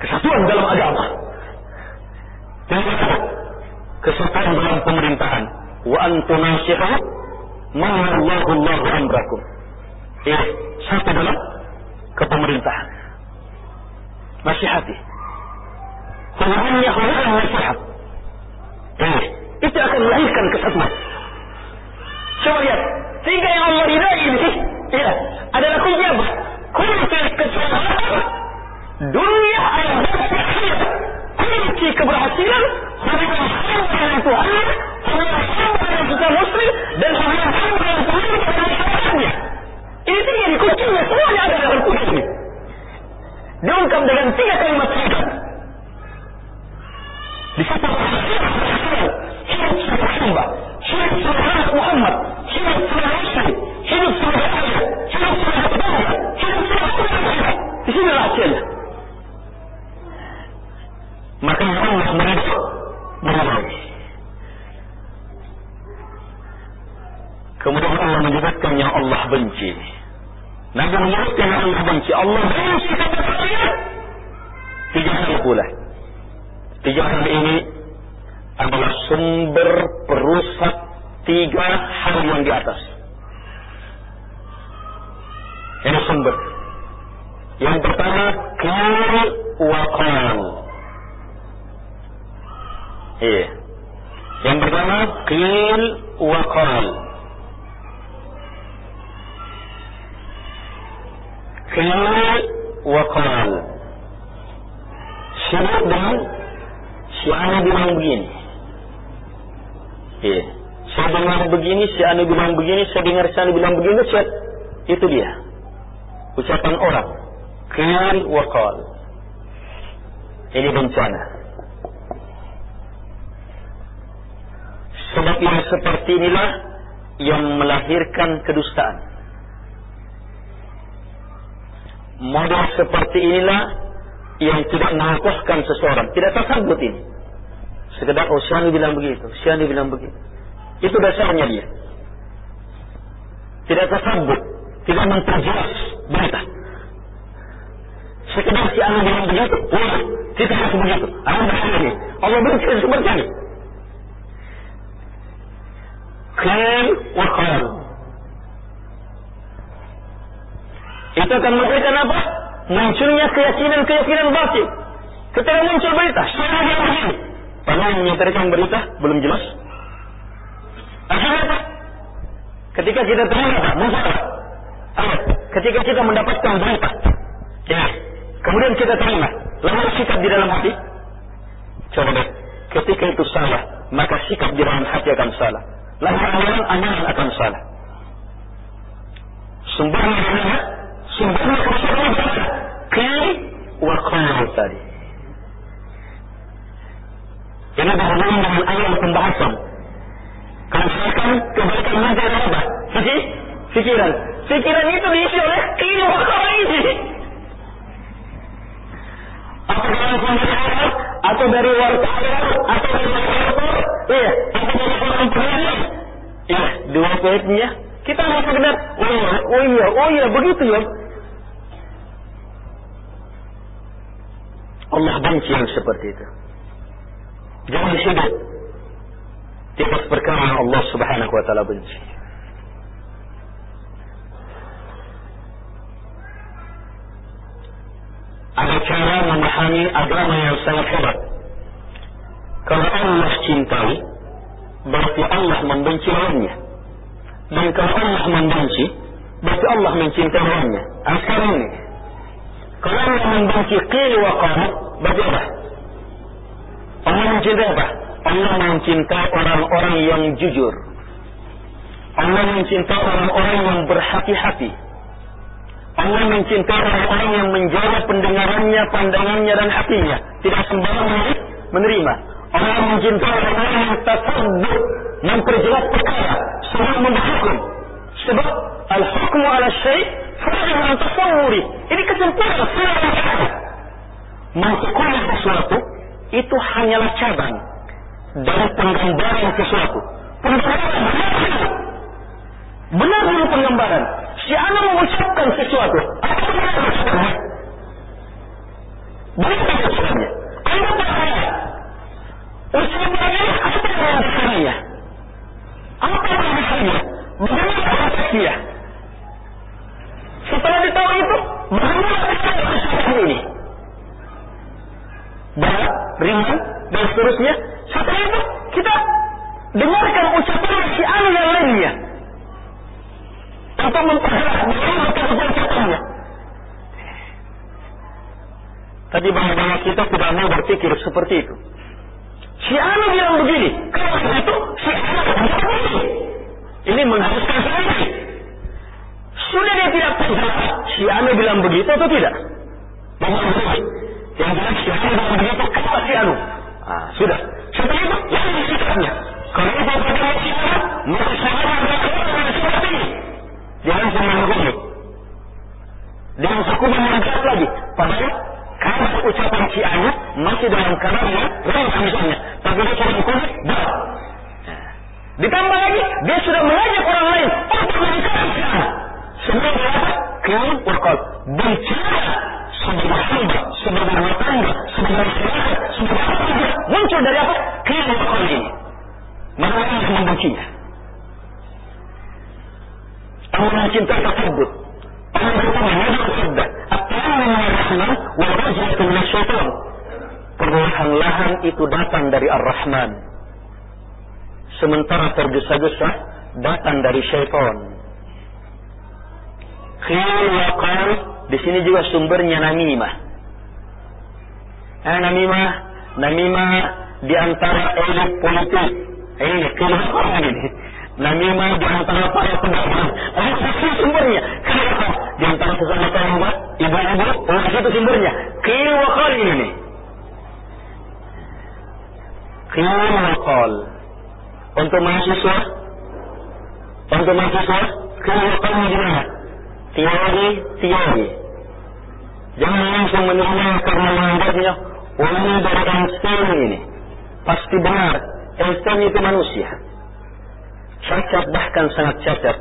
Kesatuan dalam agama. Yang kedua, kesatuan dalam pemerintahan. Wa antunasihu ma'allahu Allahu amrakum. Eh, satu dalam kepemerintahan. Nasihati. Hubungannya hubungan nasihat. Eh, itu akan melahirkan kesatuan. Coba lihat, tiga yang Allah ridai ini, ya, adalah kunci apa? Kunci kesatuan dunia. Kunci keberhasilan hubungan hamba dengan Tuhan, hubungan hamba dengan sesama muslim, dan hubungan hamba dengan Tuhan masyarakatnya. Ini tiga ini kuncinya, semuanya ada dalam kunci. Diungkap dengan tiga kalimat singkat. Di situ hidup sebagai hamba, حلف صلاحات محمد حلف صلاح عشري حلف صلاح حاجة حلف صلاح عبادة حلف صلاح عبادة تشين الأسئلة ما كان الله مريض مريض Kemudian Allah menyebutkan yang Allah benci. Nabi menyebutkan yang Allah benci. Allah benci kepada saya. Tiga hal pula. Tiga hal ini adalah sumber perusak tiga hal yang di atas. Ini sumber. Yang pertama, kal wa qal. Iya. Yang pertama, qil wa qal. Qil wa qal. Syarat dengan si Ana bilang begini. Iya. Saya dengar begini, si Ana bilang begini, saya dengar si Ana bilang begini, saya... itu dia. Ucapan orang. Qil wa qal. Ini bencana. Sebab yang seperti inilah yang melahirkan kedustaan. Model seperti inilah yang tidak mengokohkan seseorang. Tidak tersambut ini. Sekedar, oh Syani bilang begitu, Syani bilang begitu. Itu dasarnya dia. Tidak tersambut. Tidak memperjelas berita. Sekedar si anak bilang begitu, wah, kita harus begitu. Anak ini. Allah benci seperti ini. Khair wa khair. Itu akan memberikan apa? Munculnya keyakinan-keyakinan batin. Ketika muncul berita, saya yang. Padahal menyampaikan berita belum jelas. Akhirnya apa? Ketika kita terima apa? Apa? Ketika kita mendapatkan berita, ya, kemudian kita terima, lalu sikap di dalam hati. Coba deh, ketika itu salah, maka sikap di dalam hati akan salah. Lalu amalan-amalan akan salah. Sumbernya mana? Sumbernya kita. Kiri wa qal tadi. Ini berhubungan dengan ayat pembahasan. Misalkan kebaikan nanti ada apa? Fikir? Fikiran. Fikiran itu diisi oleh wa qal ini. Apakah dari pembahasan atau dari wartawan atau dari wartawan? Iya, atau dari orang peneliti? Iya, dua poinnya kita hanya sekedar oh iya, oh iya, oh iya, begitu ya. Allah benci yang seperti itu. Jangan hidup di atas perkara yang Allah Subhanahu wa taala benci. Ada cara memahami agama yang sangat hebat. Kalau Allah cintai, berarti Allah membenci lawannya. Dan kalau Allah membenci, berarti Allah mencintai. Nah, sekarang ini, kalau Allah membenci qil wa qal, berarti apa? Allah mencintai apa? Allah mencintai orang-orang yang jujur. Allah mencintai orang-orang yang berhati-hati. Allah mencintai orang-orang yang menjaga pendengarannya, pandangannya, dan hatinya. Tidak sembarang menerima. Allah mencintai orang-orang yang tasabbuh, memperjelas perkara, sebab memberhukum. Sebab al-hukmu ala syai' fa'ala tasawuri. Ini kesempurnaan selama Menghukumi sesuatu itu hanyalah cabang dari penggambaran sesuatu. Penggambaran benar dulu penggambaran. Si anak mengucapkan sesuatu. Apa benar maksudnya? Benar maksudnya. Anda bertanya. Ucapannya apa yang maksudnya? Apa yang maksudnya? Bagaimana maksudnya? Setelah ditahu itu, bagaimana ucapan ini? Berat, ringan, dan seterusnya. Setelah itu, kita dengarkan ucapan si anak yang lainnya memperjelas bagaimana ucapannya. Tadi banyak kita tidak mau berpikir seperti itu. Si Anu bilang begini, kalau itu si Anu begini. Ini mengharuskan saya. Sudah dia tidak terjelas, si Anu bilang begitu atau tidak? Bagaimana? Yang jelas si Anu bilang begitu, kata si Anu. Ah, sudah. Setelah itu, yang disikapnya. Kalau itu berkata si Anu, maka saya akan seperti ini. Jangan sama. Dengan hukuman yang berat lagi. Padahal kalau ucapan si anak masih dalam kadar yang rendah misalnya. Tapi dia sudah hukum berat. Ditambah lagi, dia sudah mengajak orang lain untuk menikahi si anak. Berapa? Qiyam wa qal. Bicara sebagai hamba, sebagai rumah tangga, sebagai masyarakat, sebagai apa saja. Muncul dari apa? Wa qal ini. Orang yang membencinya. Orang yang cinta tersebut. Orang yang bertanya, Nabi bersabda, At-ta'amu rahman wa rajatu min syaitan. Perlahan-lahan itu datang dari Ar-Rahman. Sementara tergesa-gesa datang dari syaitan. Qal di sini juga sumbernya namimah. Eh, namimah, namimah di antara elit politik. Eh, ini wa ini. Namimah di antara para pendapat. Ini pasti sumbernya. Kenapa? Di antara sesama sahabat, ibu-ibu, oh itu sumbernya. Qal ini. Qal. Untuk mahasiswa, untuk mahasiswa, khil wa qal gimana? Teori teori. Jangan langsung menerima karena menganggapnya oh ini dari Einstein ini. Pasti benar. Einstein itu manusia. Cacat bahkan sangat cacat.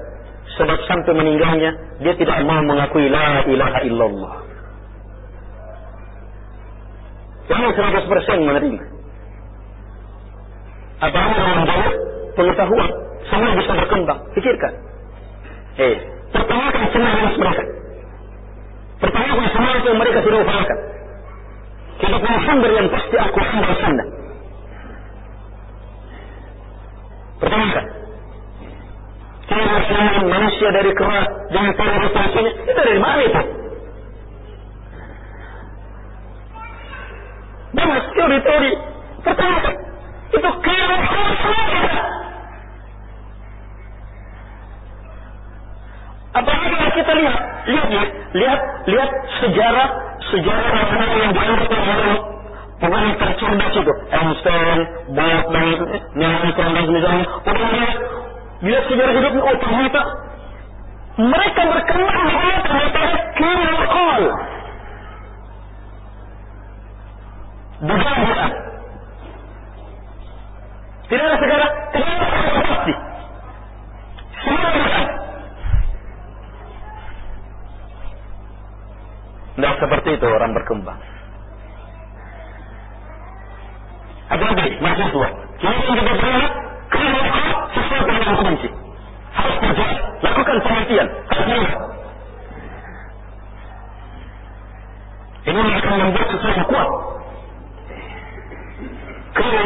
Sebab sampai meninggalnya dia tidak mau mengakui la ilaha illallah. Jangan 100% menerima. Apalagi orang jauh pengetahuan. Semua bisa berkembang. Pikirkan. Eh, Pertanyakan yang mereka. Pertanyakan semua yang mereka sudah upayakan. Punya sumber yang pasti Al-Quran dan Sunnah. Pertanyakan. Kira manusia dari keras dengan cara representasinya, itu dari mana itu? Banyak teori-teori. Pertanyakan. Itu kira Apalagi kalau kita lihat, lihat ya, lihat, lihat sejarah sejarah orang yang dianggap oleh pemain tercerdas itu, Einstein, Bob dan Nelson dan misalnya, orang lihat, lihat sejarah hidupnya, oh ternyata mereka berkembang hanya ternyata kriminal. Dugaan Tidak ada tidak ada pasti. Semua Tidak seperti itu orang berkembang. Apa lagi? Mahasiswa. Jadi yang kita berharap, kena sesuatu dengan kunci. Harus kerja, lakukan penelitian, harus lihat. Ini akan membuat sesuatu kuat. Kena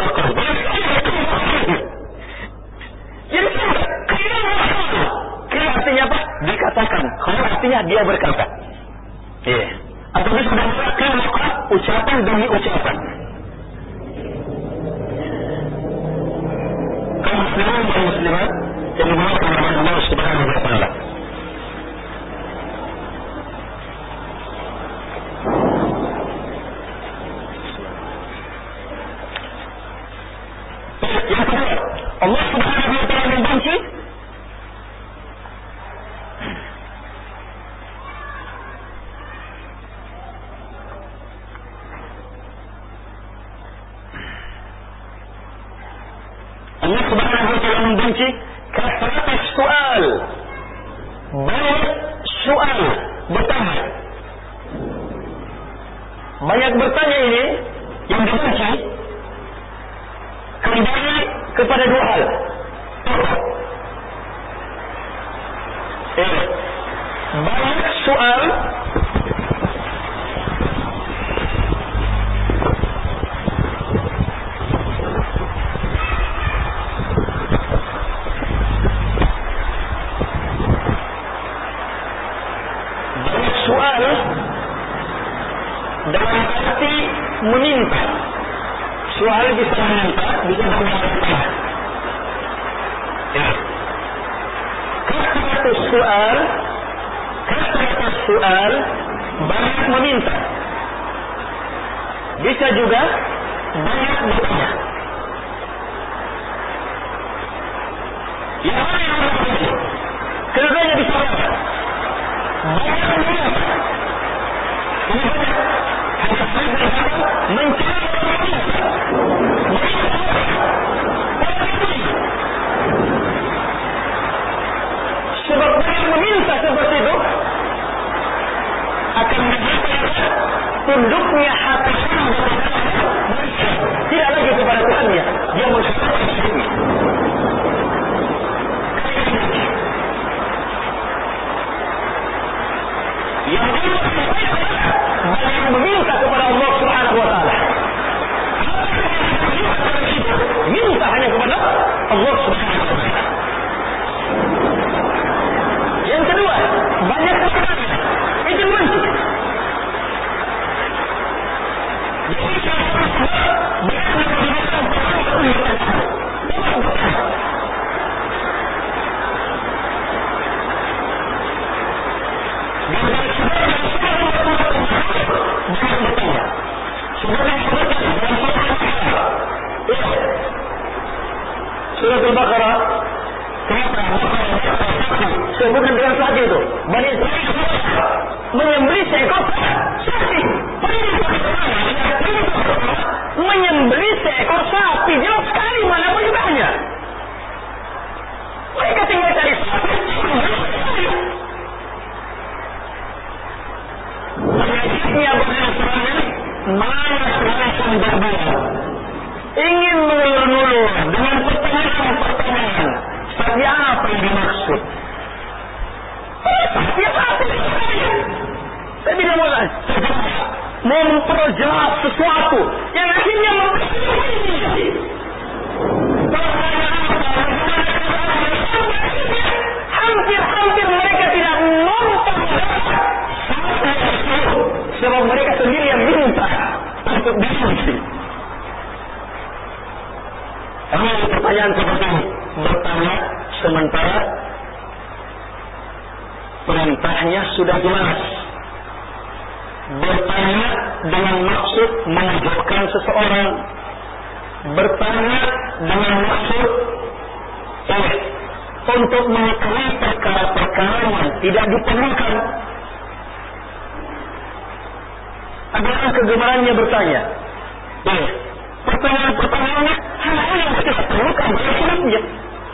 Jadi kena artinya apa? Dikatakan. Kalau artinya dia berkata. Iya. Atau sudah melakukan ucapan demi ucapan. Kaum muslimin dan muslimat yang dimuliakan oleh Allah Subhanahu wa taala. Membenci kasrat soal. Banyak soal bertanya. Banyak bertanya ini yang dibenci kembali kepada dua hal.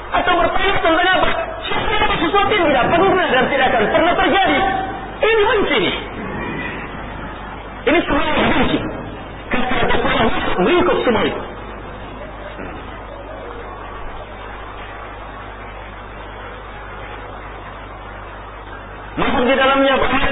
atau bertanya tentang siapa sesuatu, sesuatu yang tidak pernah dan tidak akan pernah terjadi? Ini benci ini ini semua benci. Kata Allah melingkup semua itu. Masuk di dalamnya bahkan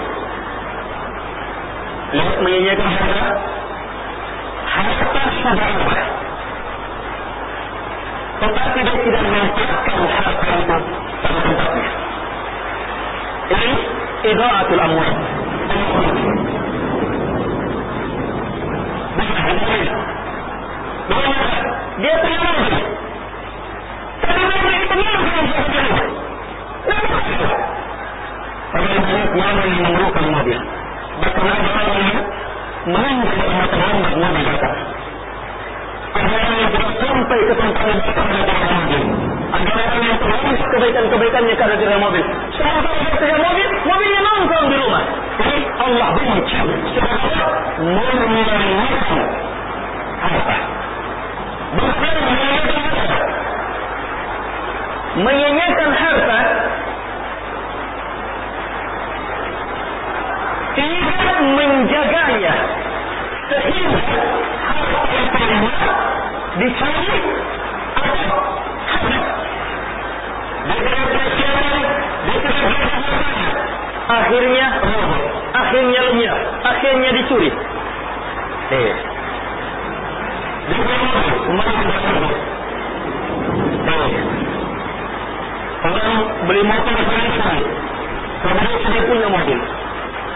lihat menginginkan harta harta saudara tetapi dia tidak meletakkan harta itu pada tempatnya ini idaatul amwal dia tenang tapi mereka tenang dengan saudara Bagaimana mana yang memerlukan mobil? Bagaimana menjadi anak-anak Nabi kata. Ada yang sampai ke tantangan kita dalam mobil. Ada orang yang terus kebaikan-kebaikannya karena di mobil. Sampai ke dalam mobil, mobilnya nongkrong di rumah. Ini Allah benci. Sebabnya menyelamatkan harta. Bukan. Menyanyikan harta tidak menjaganya. Sehingga harta yang paling dicari atau habis. Dengan percayaan dengan akhirnya roboh akhirnya lenyap akhirnya dicuri. Eh. eh. Orang beli motor sekali sekali. Kemudian dia punya mobil.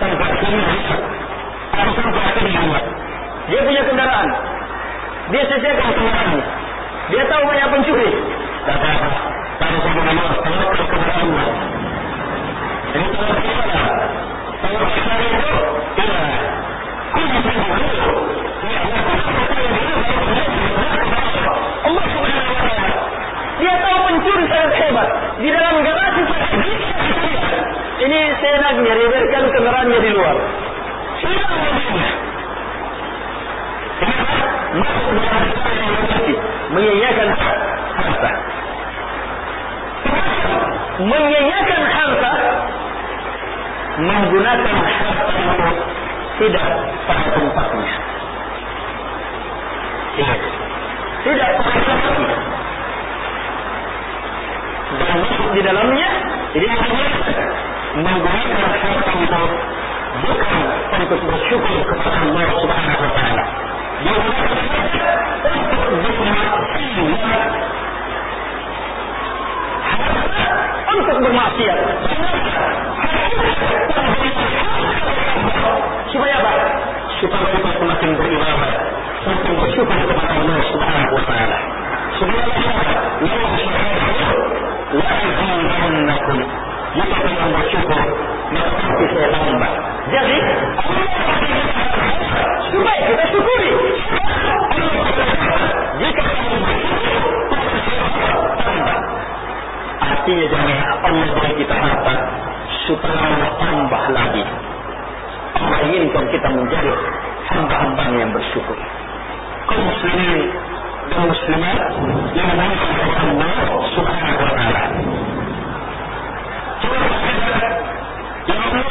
Sampai akhirnya. Dia punya kendaraan. Dia sisihkan kendaraannya. Dia tahu banyak pencuri. Kata itu, iya. Dia tahu pencuri sangat hebat. Di dalam garasi ini senaknya dia kendaraannya di luar. Sudah harta. Menyanyiakan harta menggunakan harta itu tidak pada tempatnya. Tidak. Tidak pada tempatnya. Dan masuk di dalamnya, jadi menggunakan harta itu bukan untuk bersyukur kepada Allah Subhanahu wa taala. untuk bermaksiat supaya apa? supaya kita semakin beribadah semakin bersyukur kepada Allah Subhanahu wa taala supaya la azidannakum jika kalian bersyukur maka pasti saya tambah jadi supaya kita syukuri. Jika artinya jangan Allah beri kita harta supaya Allah tambah lagi. Allah inginkan kita menjadi hamba-hamba yang bersyukur. Kaum muslimin dan muslimat yang mengenal Allah subhanahu wa ta'ala yang Allah subhanahu wa ta'ala begitu siapa Bid'ah lagi dari apa? Kilwakar.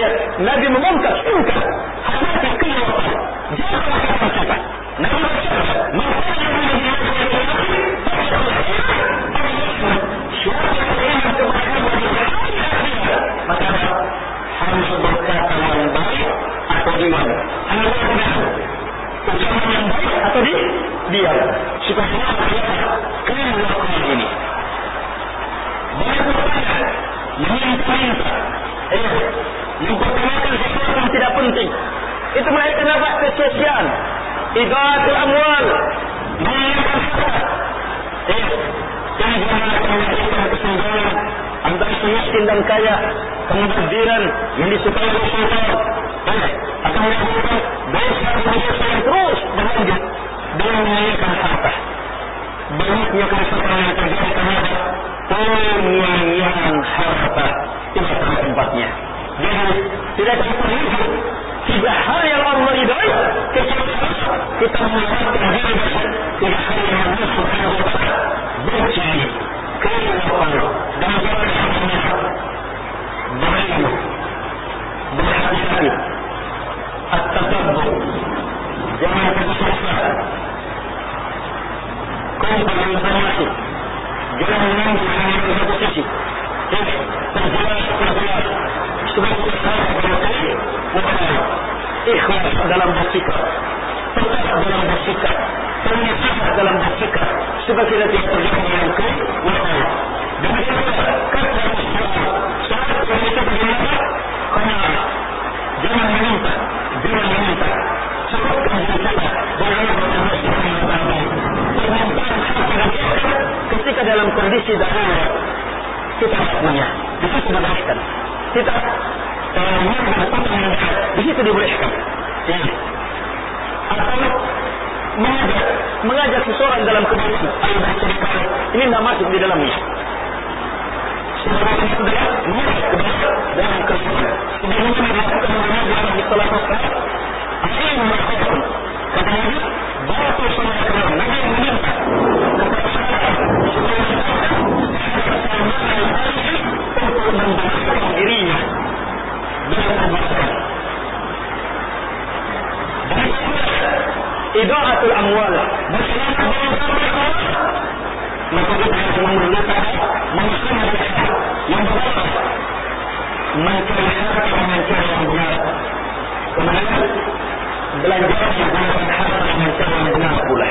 Lihat, Nabi bertanya meminta-minta eh mempertanyakan sesuatu yang tidak penting. Itu melahirkan apa? kesia-siaan idaatul amwal. Mengingatkan harta. Ini jangan akan kesenjangan antara miskin dan kaya kemubadiran yang disukai oleh syaitan. Eh akan melakukan dosa-dosa yang terus berlanjut dengan menyanyikan harta. Banyaknya kerusakan yang terjadi karena penyanyian harta. Pada tempatnya. Asa. Kau pada informasi, jangan menunggu hanya ke satu sisi. Sebab kita ikhlas dalam bersikap, tetap dalam bersikap, ternyata dalam bersikap, sebab kita tidak terjadi yang bukan. Demikian juga, kata Rasulullah, saat kita bagaimana? Karena jangan meminta, jangan meminta. Diri kita wa taala. Permintaan ketika dalam kondisi darurat kita punya, di situ dibolehkan. Kita eh, di situ dibolehkan. Ya. Atau mengajak mengajak seseorang dalam kebaikan ini tidak masuk di dalamnya sebenarnya kebaikan dalam yang untuk membersihkan dirinya dengan kebaikan idaatul amwal maka kita harus memerlukan manusia yang benar mencari harta mencari yang benar kemudian belajar menggunakan harta mencari yang benar pula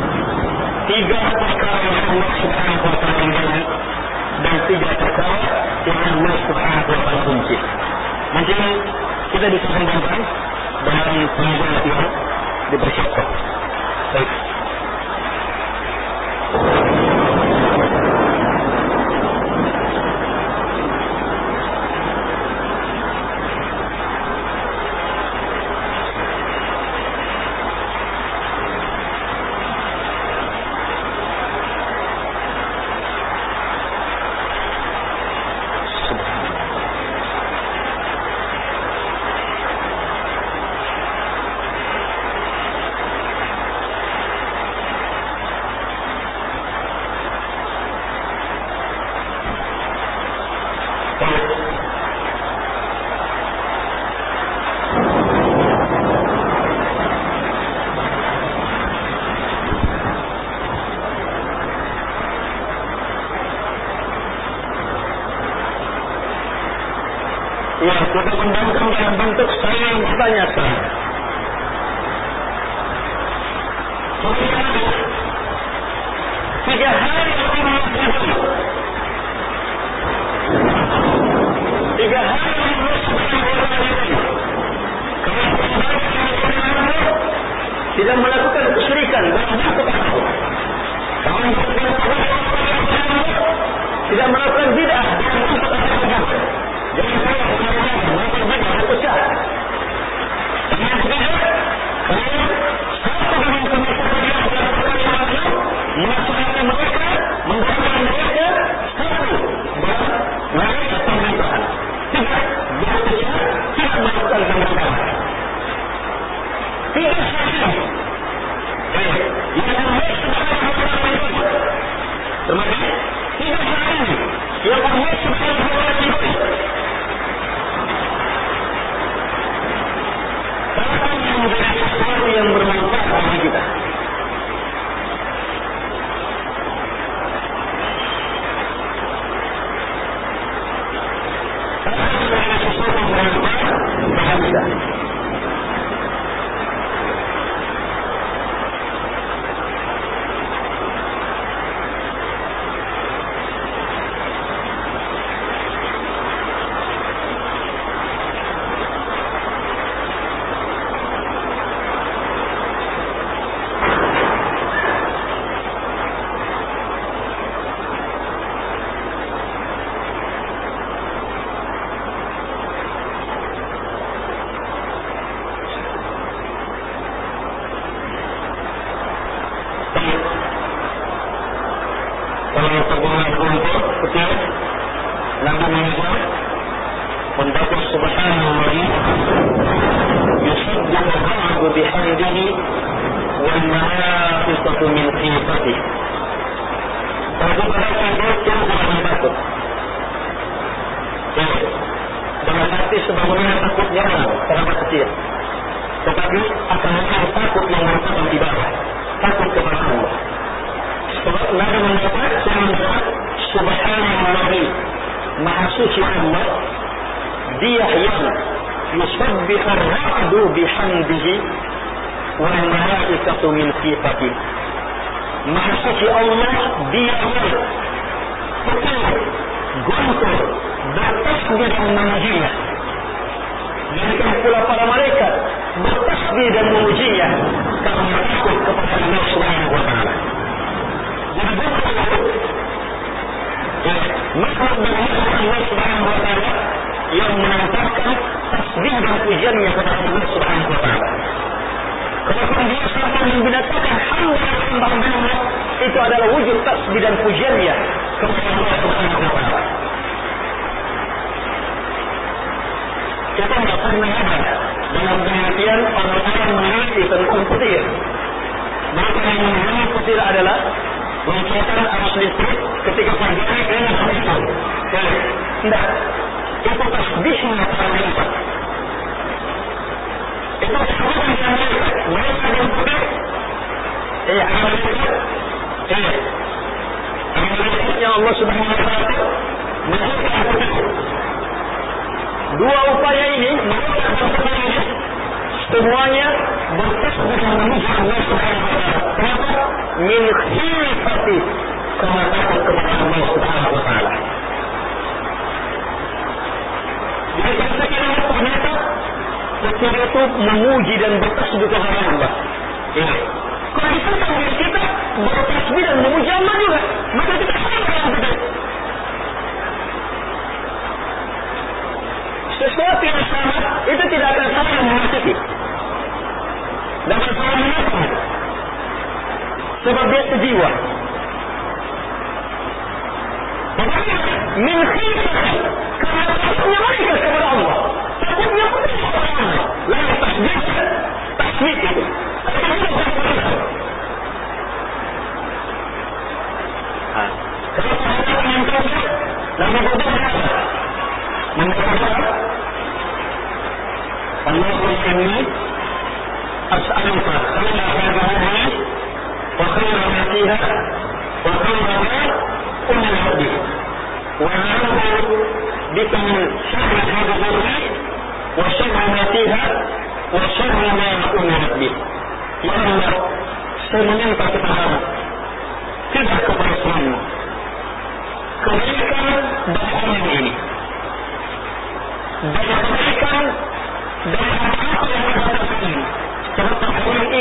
tiga perkara yang Allah Subhanahu wa taala ridhai dan tiga perkara yang Allah Subhanahu wa taala benci. Mungkin kita bisa kembangkan dengan pengajaran yang dipersiapkan. Baik.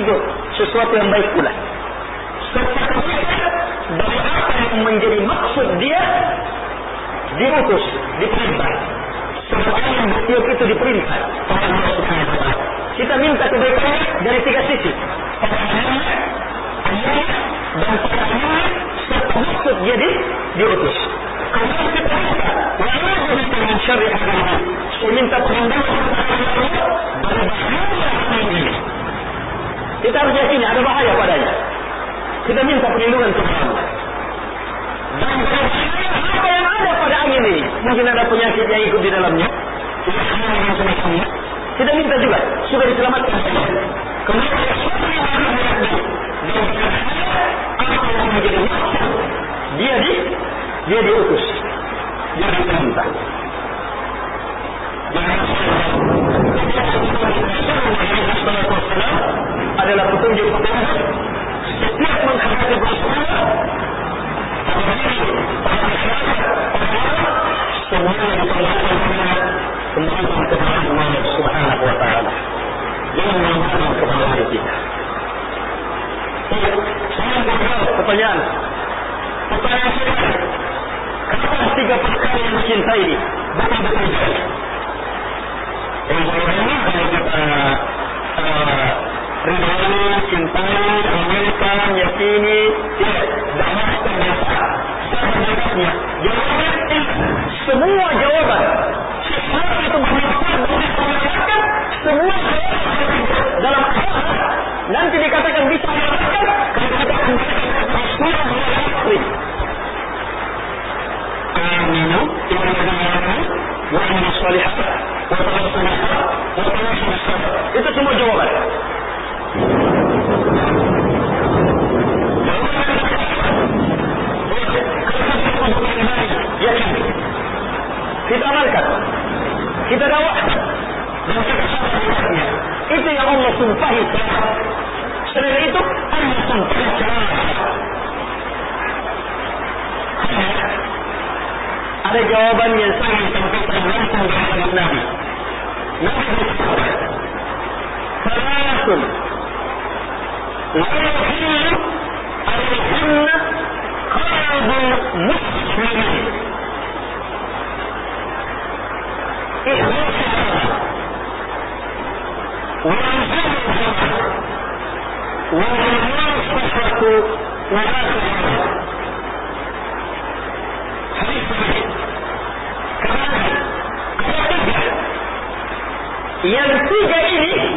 Ego sesuatu yang baik pula. Serta kebaikan dari apa yang menjadi maksud dia diutus diperintah. Serta yang beliau itu diperintah. Oleh Allah Subhanahu wa kita minta kebaikannya dari tiga sisi. Ayatnya dan pemahamannya serta maksud dia di, diutus. Kalau kita minta wala kita min syarri saya minta perlindungan Allah dari bahaya ini kita harus yakini ada bahaya padanya. Kita minta perlindungan Allah dan apa yang ada pada angin ini? Mungkin ada penyakit yang ikut di dalamnya. Kita minta juga sudah diselamatkan. Kemudian dia di dia diutus. Dia diperintah adalah petunjuk petunjuk setiap menghadapi Rasulullah semuanya diperlakukan kembali kepada Allah Subhanahu wa taala. Jangan mengatakan kepada diri kita. Saya berjawab pertanyaan. Pertanyaan saya, kenapa tiga perkara yang dicintai betul-betul baik? Yang ini kalau kita ridhoi, cintai, amalkan, yakini, ya, dakwahkan mereka. Sebenarnya, jawabannya semua jawaban. Sesuatu itu bermanfaat bagi semua dalam nanti dikatakan bisa melakukan kalau dikatakan Rasulullah mengakui Aminu Iman Aminu Wa Amin Salihat Wa Tawassul Wa Tawassul Itu semua jawaban kita kita dan kita itu yang Allah sumpahi itu ada jawaban yang sangat sempurna. Langsung dari Nabi Nabi والوكيل عليهن قرض مسلم. إخلاص هذا وإنزال هذا والإيمان الصفة ولا تغير حديث صحيح كذلك. قد ينتج إليه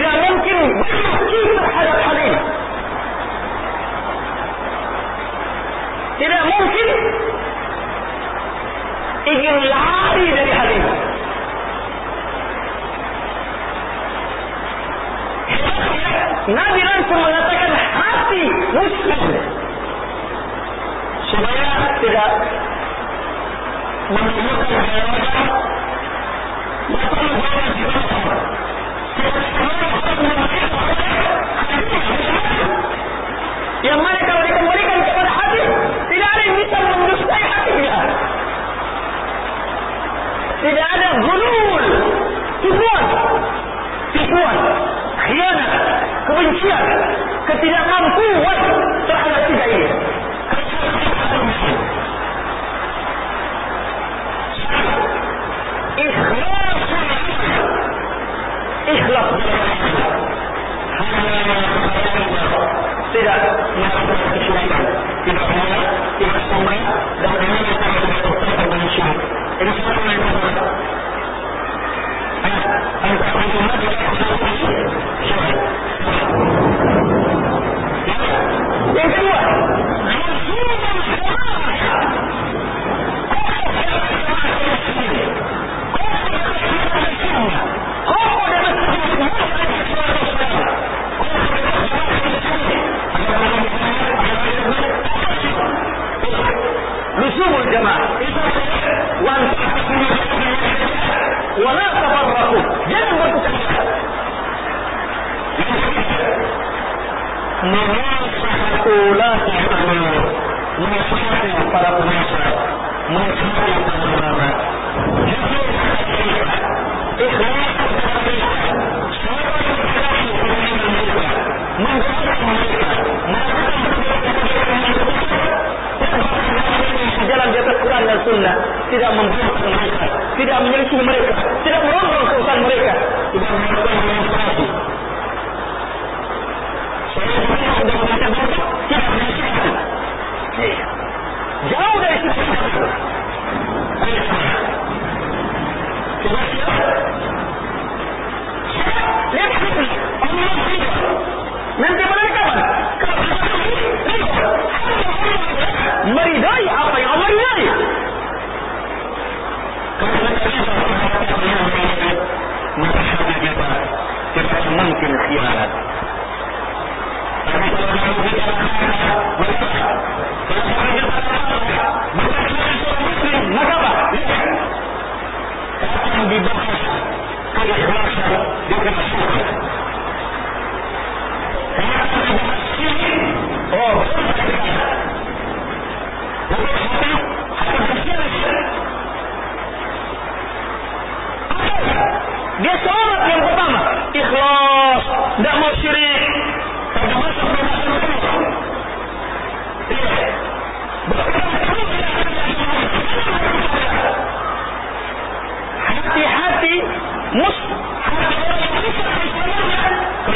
mungkin benci terhadap hal ini tidak mungkin ingin lari dari hal ini Nabi langsung mengatakan hati muslim supaya tidak menemukan jawaban yang mana kalau dikembalikan kepada hati tidak ada yang bisa mendustai hatinya tidak ada gulul tipuan tipuan khianat kebencian ketidakmampuan terhadap tiga ini. Ikhlas. Ikhlas tidak melakukan kesyirikan tidak menolak tidak sombong dan menolak tidak dengan syirik ini semua yang pertama Angkat Muhammad Yang kedua انصروا الجماعة. ولا تفرقوا. جنبة مناصحة لا تعملوا نصحة فلق نصحة نصحة تماما إخلاص الحقيقة صبر من قبل من قبل Ikhlas jalan di atas Quran dan Sunnah tidak membunuh mereka, tidak menyelisih mereka, tidak merongrong keusahan mereka, tidak melakukan demonstrasi. Tidak menyelisih. Jauh dari. Lihat Nanti mereka meridai apa yang Allah ridai. Maka hati kita tidak mungkin khianat. Tapi kalau kita berkata, maka apa? Akan dibahas keikhlasan di kesyukuran. Oh, dia sholat yang pertama ikhlas, tidak mau syirik, tidak masuk Hati-hati mus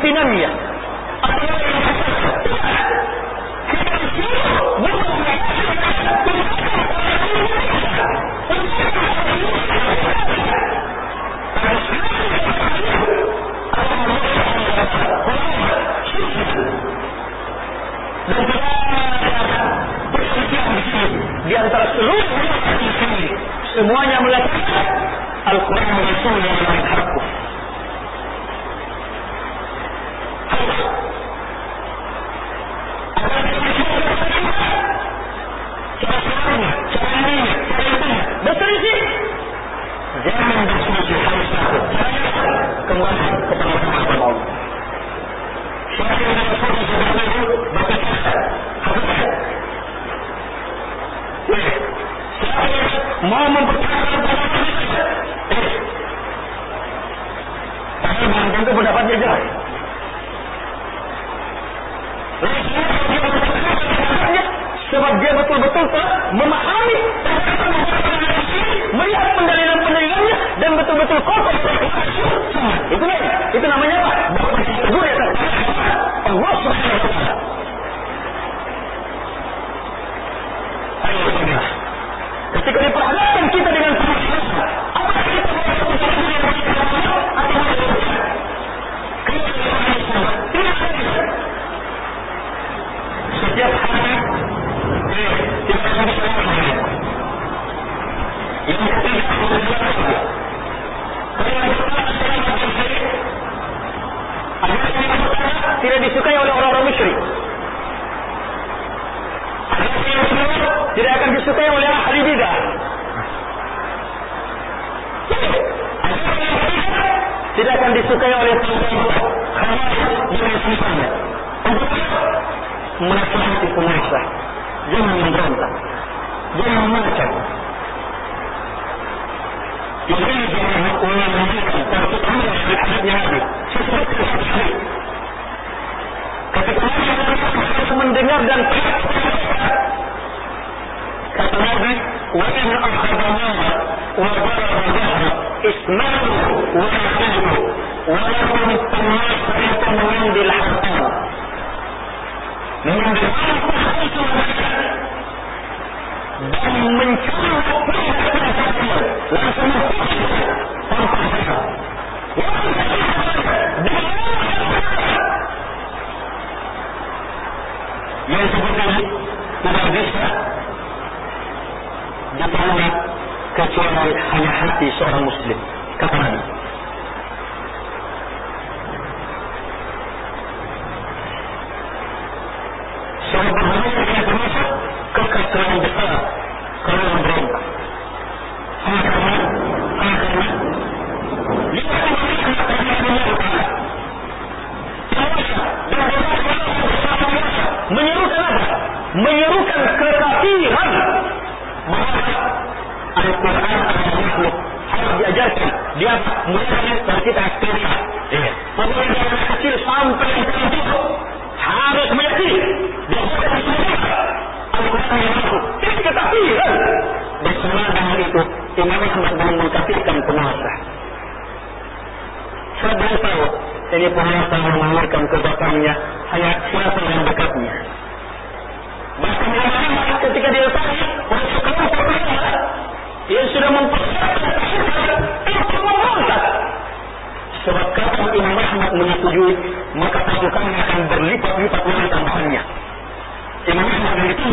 Kau dengannya. di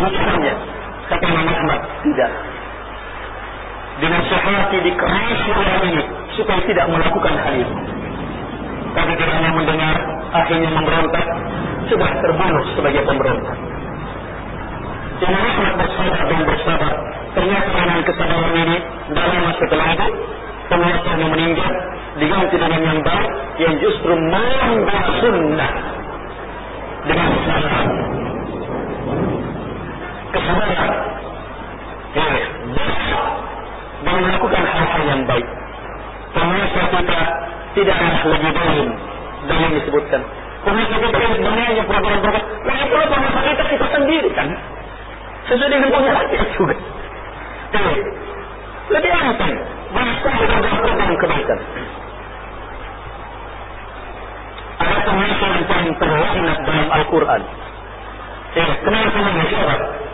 misalnya kata Imam Ahmad tidak. Dengan sehati dikeras ini supaya tidak melakukan hal itu. Tapi karena mendengar akhirnya memberontak sudah terbunuh sebagai pemberontak. Imam Ahmad bersabar dan bersabar. Ternyata dengan kesabaran ini dalam masa setelah itu penguasanya meninggal diganti dengan yang baik yang justru melanggar sunnah. Dengan kesalahan semangat eh, besar dan melakukan hal-hal yang baik. Pemirsa kita tidak ada lebih baik dari yang disebutkan. Pemirsa kita yang sebenarnya program-program, lagi pula pemirsa kita kita sendiri kan. Sesuai dengan punya rakyat juga. Eh, lebih enteng melakukan program-program kebaikan. Ada pemirsa yang paling terlaknat dalam Al-Quran. Eh, kenapa sama?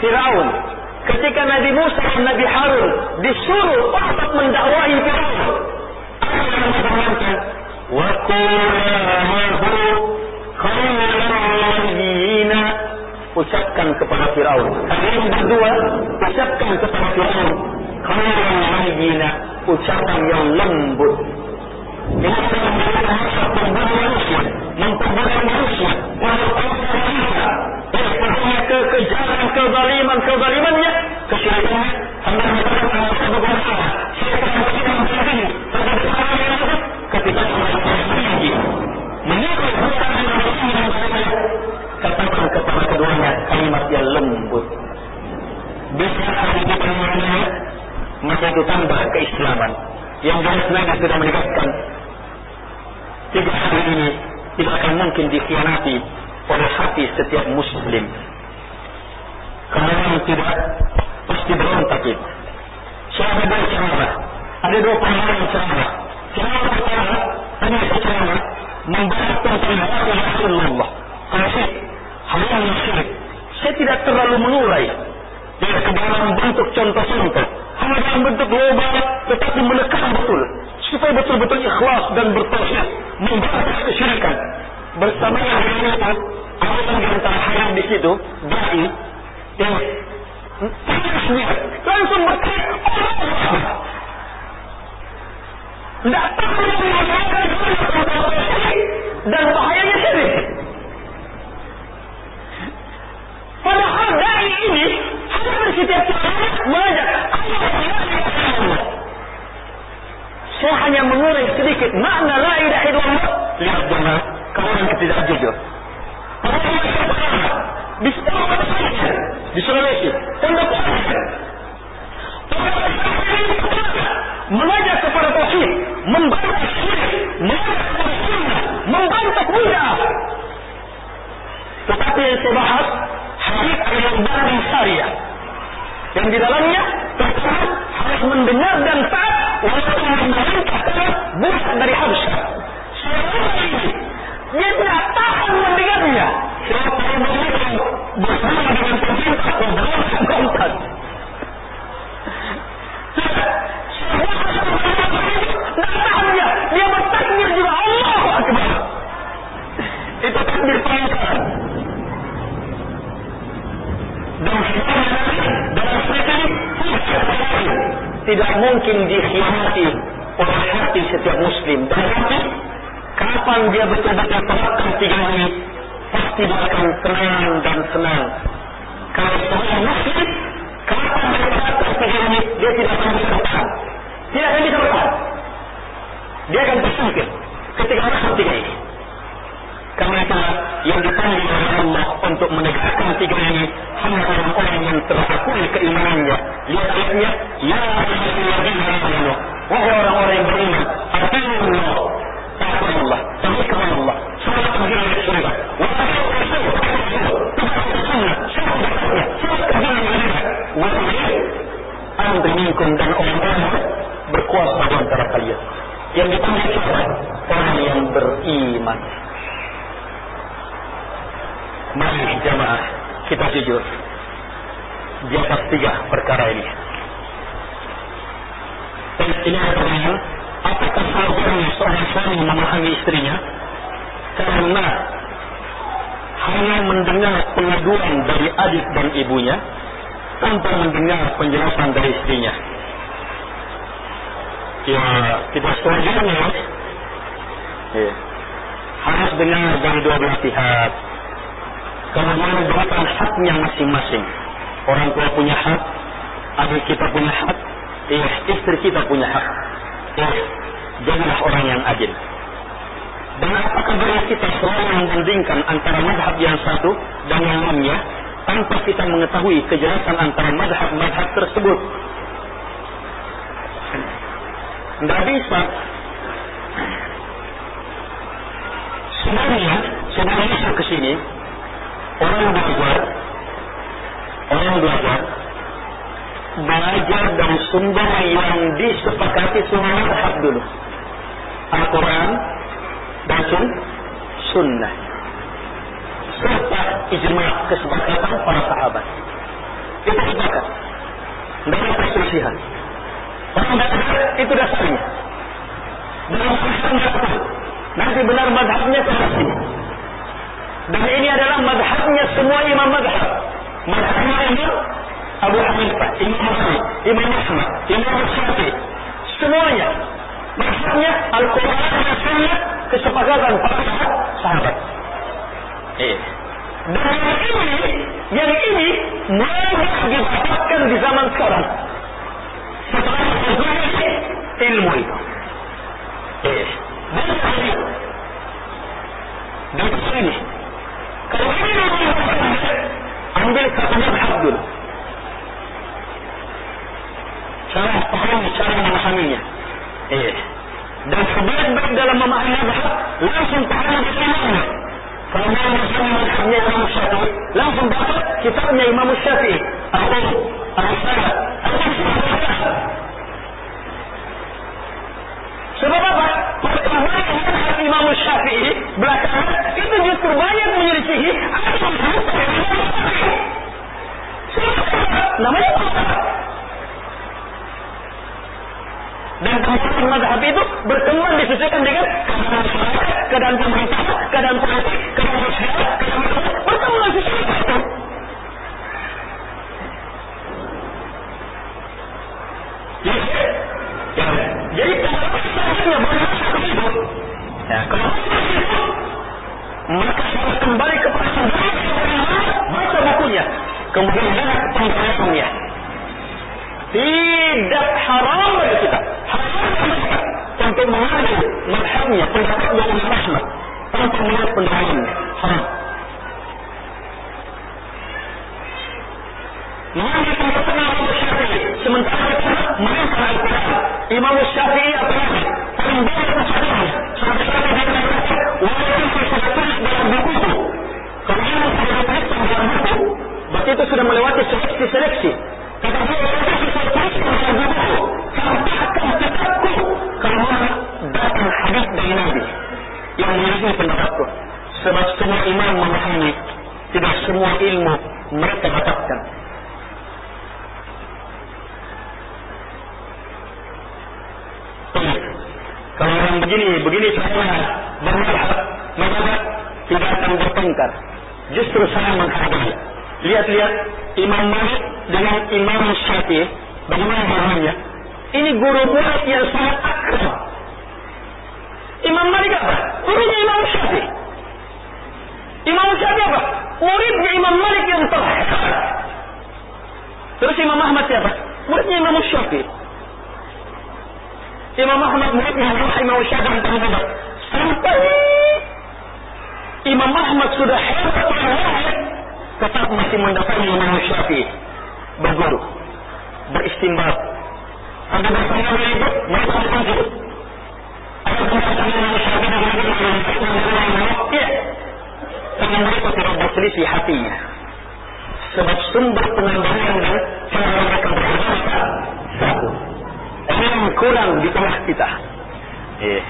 Fir'aun. Ketika Nabi Musa dan Nabi Harun disuruh untuk mendakwahi Fir'aun. Apa yang mereka ucapkan kepada Fir'aun. Kalian berdua ucapkan kepada Fir'aun. Qawlan ucapan yang lembut. Ini memperbudak manusia, memperbudak manusia, Ya, ke kejaran, kezaliman, kezalimannya, kesyirikannya, sampai mengatakan Allah berkuasa. Syaitan ketika mengatakannya, ketika tinggi, menyuruh bukan katakan kepada keduanya kalimat yang lembut. Bisa hari kita maka itu tambah keislaman. Yang jelas Nabi sudah menegaskan tiga hari ini tidak akan mungkin dikhianati oleh hati setiap muslim. Karena yang tidak pasti berontak itu. Siapa dua cara? Ada dua pengalaman cara. Cara pertama, hanya cara membahas tentang Rasulullah. Tauhid, hal yang syirik. Saya tidak terlalu mengurai dari ke dalam bentuk contoh-contoh. Hanya dalam bentuk global, tetapi menekan betul supaya betul-betul ikhlas dan bertauhid membahas kesyirikan bersama yang lainnya itu ada di antara hayat di situ dai yang langsung berkata tidak tahu dan bahayanya syirik padahal dai ini hampir setiap mengajak saya hanya mengurai sedikit makna la ilaha illallah. Lihat jemaah, kamu yang tidak jujur. Di di Sulawesi, pondok mengajak kepada tauhid, membantah syirik, mengajak sunnah, membantah bid'ah. Tetapi yang saya bahas hadis yang baru syariah yang di dalamnya harus mendengar dan taat walaupun memerintah bukan dari Habsyah. Siapa ini? Dia tidak tahan mendengarnya. Siapa yang mendengar bersama dengan pemerintah. Tidak tahannya. Dia bertakbir juga Allah Akbar. Itu takbir pengingkaran. Dan dalam ini tidak mungkin dikhianati oleh hati setiap muslim. Dan hati, kapan dia betul-betul terapkan tiga ini, pasti dia akan tenang dan senang. Kalau seorang muslim, kapan dia terapkan tiga ini, dia tidak akan bisa bertahan. Tidak akan bisa bertahan. Dia akan tersingkir ketika masuk tiga ini. Karena itu yang dipanggil oleh Allah untuk menegakkan tiga ini hanya orang-orang yang terakui keimanannya. Lihat ayatnya, Ya amanu. Wahai orang-orang yang beriman, Allah, Allah, taatkan Allah. Salat bagi surga. Wa Amri minkum dan orang-orang berkuasa di antara kalian. Yang dipanggil siapa? Orang yang beriman. Mari jamaah kita jujur di atas tiga perkara ini. Dan ini ada pertanyaan, apakah seharusnya seorang suami memahami istrinya? Karena hanya mendengar pengaduan dari adik dan ibunya tanpa mendengar penjelasan dari istrinya. Ya, tidak sewajarnya. Ya. Harus dengar dari dua belah pihak karena merupakan haknya masing-masing. Orang tua punya hak, adik kita punya hak, eh, istri kita punya hak. Eh, janganlah orang yang adil. Dan apakah berarti kita selalu membandingkan antara madhab yang satu dan yang lainnya tanpa kita mengetahui kejelasan antara madhab-madhab tersebut? Tidak bisa. Sebenarnya, sebelum masuk ke sini, orang belajar orang belajar belajar dari sumber yang disepakati semua madhab dulu Al-Quran dan sunnah serta ijma kesepakatan para sahabat. Itu sepakat. Ada perselisihan. Orang tidak itu dasarnya. Dalam madhab Nanti benar madhabnya sini. Dan ini adalah madhabnya semua imam madhab. Madhabnya Imam Abu Hanifah, Imam Malik, Imam Ahmad, Imam Syafi'i. Semuanya. Madhabnya Al-Quran dan Sunnah kesepakatan para sahabat. Eh. Dan yang ini, yang ini mudah didapatkan di zaman sekarang. Setelah ilmu itu. Eh. Dan ini. Dan ini. Kalau ini ambil satu madhab dulu. Cara pahami, cara memahaminya. Eh. Dan sebaik-baik dalam memahami madhab, langsung pahami imamnya. Kalau mau memahami madhabnya Imam Syafi'i, langsung dapat kitabnya Imam Syafi'i. Atau Al-Salah. Sebab apa? Perkembangan Imam Syafi'i belakangan itu justru banyak menyelisihi namanya dan kemudian madhab itu berkembang disesuaikan dengan keadaan masyarakat, keadaan pemerintah, keadaan politik, keadaan masyarakat, keadaan berkembang itu. Ya, ya. Jadi kalau selanjutnya bermasuk itu, ya, kalau itu, maka harus kembali kepada sumber baca bukunya, kemudian lihat penjelasannya. Tidak haram bagi kita untuk mengambil madhabnya, pendapat dari Ahmad tanpa melihat pendalamannya. Haram. Mengambil pendapatnya Imam Syafi'i, sementara kita menentang Al-Quran. Imam Syafi'i apa? Paling banyak masalahnya. Sampai-sampai dia mengatakan, walaupun saya tulis dalam bukuku, kalau sudah ditulis dalam buku, berarti itu sudah melewati seleksi-seleksi. Dari Nabi yang menyelisih pendapatku. Sebab semua imam memahami tidak semua ilmu mereka dapatkan. Kalau orang begini, begini caranya bermadhab, madhab tidak akan bertengkar. Justru saya menghargai. Lihat-lihat Imam Malik dengan Imam Syafi'i, bagaimana hubungannya? Ini guru murid yang sangat akrab. Imam Malik apa? Gurunya Imam Syafi'i. Imam Syafi'i apa? Muridnya Imam Malik yang terhebat. Terus Imam Ahmad siapa? Muridnya Imam Syafi'i. Imam Ahmad muridnya Imam Syafi'i terhebat. Sampai Imam Ahmad sudah hebat tetap masih mendatangi Imam Syafi'i berguru, beristimbat, ada bersama itu mereka setuju. Ada bersama Imam Syafi'i dengan Ya, karena mereka tidak berselisih hatinya. Sebab sumber penambahan dan cara mereka beragama satu. Ini yang kurang di tengah kita. Eh,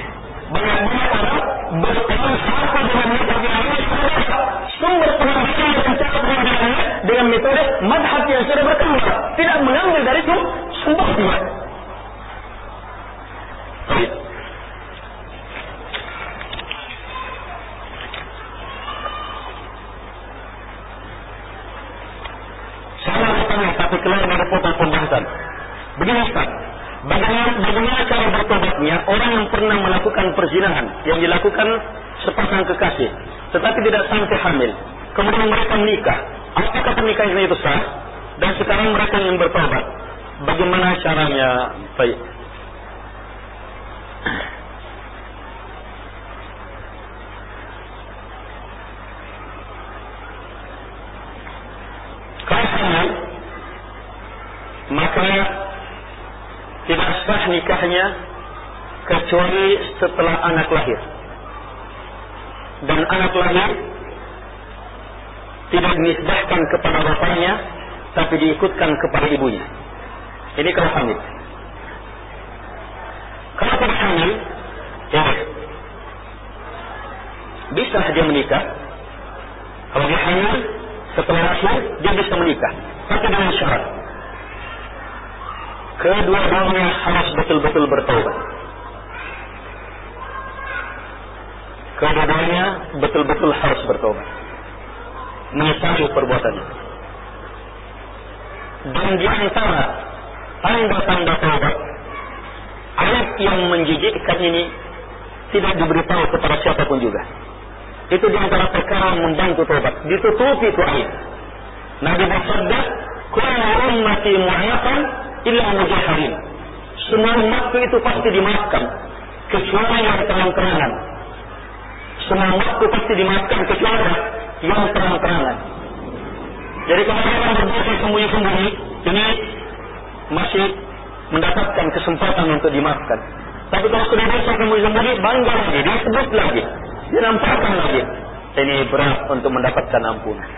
banyak-banyak orang berteman satu dengan metode yang sumber penambahan dan cara penambahannya dengan metode madhab yang sudah berkembang. Tidak mengambil dari itu sumbernya. Saya bertanya tapi keluar dari potong pembahasan. Begini Ustaz, bagaimana, bagaimana cara bertobatnya orang yang pernah melakukan perzinahan yang dilakukan sepasang kekasih, tetapi tidak sampai hamil. Kemudian mereka menikah. Apakah pernikahan itu sah? Dan sekarang mereka yang bertobat. Bagaimana caranya? Baik. Kalau maka tidak sah nikahnya kecuali setelah anak lahir. Dan anak lahir tidak dinisbahkan kepada bapaknya, tapi diikutkan kepada ibunya. Ini kalau hamil. Kalau tidak hamil, ya bisa dia menikah. Kalau dia hamil, setelah lahir, dia bisa menikah. Tapi dengan syarat. Kedua-duanya harus betul-betul bertobat. Kedua-duanya betul-betul harus bertobat. Menyesali perbuatannya. Dan di antara tanda-tanda taubat, ayat yang menjijikkan ini tidak diberitahu kepada siapa pun juga. Itu di antara perkara yang membantu tobat. Ditutupi itu ayat. Nabi bersabda, "Kullu ummati mu'afan illa mujahirin." Semua umatku itu pasti dimaafkan kecuali yang terang-terangan. Semua umatku pasti dimaafkan kecuali yang terang-terangan. Jadi kalau orang berdosa sembunyi-sembunyi, ini masih mendapatkan kesempatan untuk dimaafkan. Tapi kalau sudah dosa sembunyi-sembunyi, bangga lagi, dia sebut lagi, dia nampakkan lagi. Ini berat untuk mendapatkan ampunan.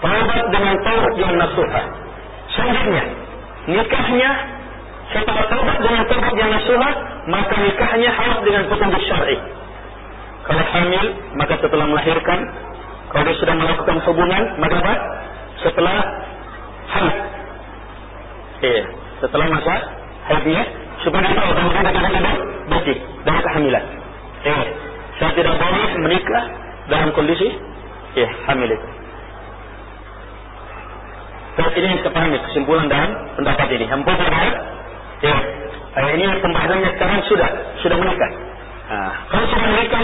Taubat dengan taubat yang nasuha. Selanjutnya, nikahnya setelah taubat dengan taubat yang nasuha, maka nikahnya harus dengan petunjuk syar'i. Kalau hamil, maka setelah melahirkan, kalau dia sudah melakukan hubungan, maka apa? Setelah haid. Iya, setelah masa haidnya, supaya kita tahu kalau kita tidak bersih dari kehamilan. Iya, saya tidak boleh menikah dalam kondisi iya, hamil itu. Terus ini yang pahami kesimpulan dan pendapat ini. Yang pertama, ya, ini pembahasannya sekarang sudah sudah menikah. Nah, kalau sudah menikah,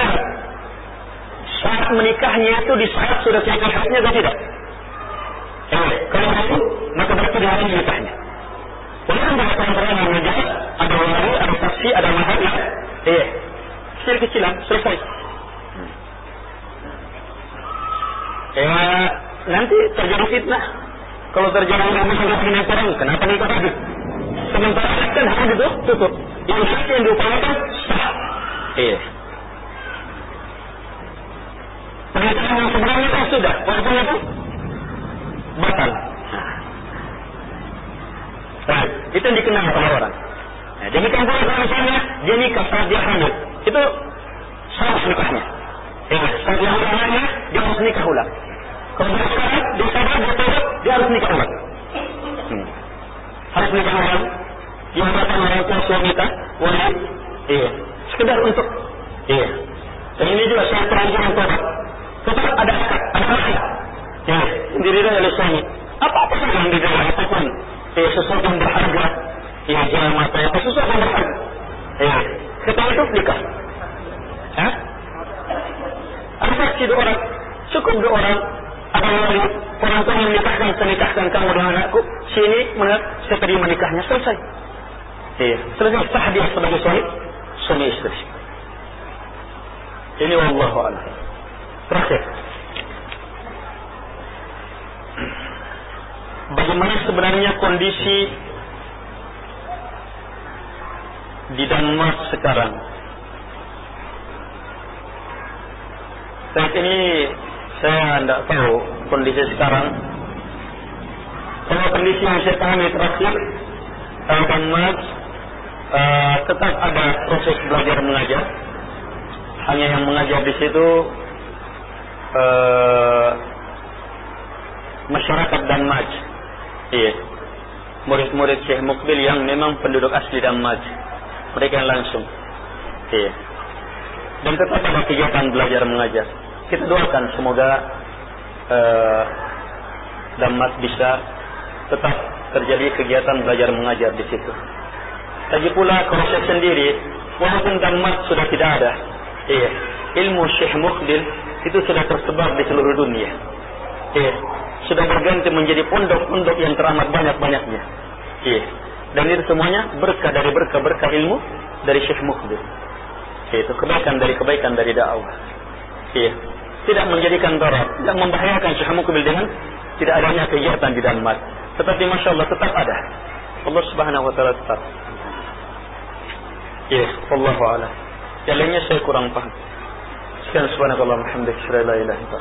saat menikahnya itu di saat sudah selesai haknya atau tidak? Ya, kalau itu, maka berarti di hari menikahnya. Walaupun bahasa terang yang jelas, ada wali, ada saksi, ada mahar, ya. Iya. Kecil kecilan, selesai. Ya, nanti terjadi fitnah. Kalau terjadi tangga penasaran, kenapa nikah lagi? Sementara kan hanya itu tutup. Yang satu yang diupayakan sah. Iya. Pernikahan yang sebelumnya kan sudah, walaupun itu batal. Nah, itu yang dikenal oleh orang. Nah, demikian pula kalau misalnya dia nikah saat dia hamil, itu salah nikahnya. Ya, saat dia hamilnya dia harus nikah ulang. Kalau dia sekarang, dia sadar, dia dia harus nikah ulang. Hmm. Harus nikah ulang. Yang datang orang tua suami kita, wajib. Iya. Sekedar untuk. Iya. Dan ini juga saya terancam untuk tetap ada akad, ada. Ya, diri oleh suami. Apa-apa saja yang diri apa pun. Ya, sesuatu yang berharga. Ya, jangan mata apa sesuatu yang berharga. Ya, kita itu nikah. Hah? Saksi dua orang. Cukup dua orang. Ada wali. Orang tua menikahkan, saya nikahkan kamu dengan anakku. Sini, menurut saya terima nikahnya. Selesai. Iya. Selesai sah dia sebagai suami. Suami istri. Ini wallahu a'lam. Terakhir. Bagaimana sebenarnya kondisi di Denmark sekarang? Saat ini saya tidak tahu kondisi sekarang. Kalau kondisi yang saya pahami terakhir, Denmark uh, tetap ada proses belajar mengajar. Hanya yang mengajar di situ uh, masyarakat Denmark. Iya. Murid-murid Syekh Mukbil yang memang penduduk asli Denmark. Mereka yang langsung. Iya. Dan tetap ada kegiatan belajar mengajar. Kita doakan semoga uh, Denmark bisa tetap terjadi kegiatan belajar mengajar di situ. Lagi pula kalau saya sendiri, walaupun Denmark sudah tidak ada, iya, ilmu Syekh Mukbil itu sudah tersebar di seluruh dunia. Iya, sudah berganti menjadi pondok-pondok yang teramat banyak-banyaknya. Iya. Dan itu semuanya berkah dari berkah-berkah ilmu dari Syekh Mukbil. Itu kebaikan dari kebaikan dari dakwah. Iya. Tidak menjadikan darat, tidak membahayakan Syekh Mukbil dengan tidak adanya kegiatan di Denmark. Tetapi Masya Allah tetap ada. Allah Subhanahu Wa Taala tetap. Iya, Allah A'lam. Yang lainnya saya kurang paham. Sekian subhanakallah, alhamdulillah, la ilaha illa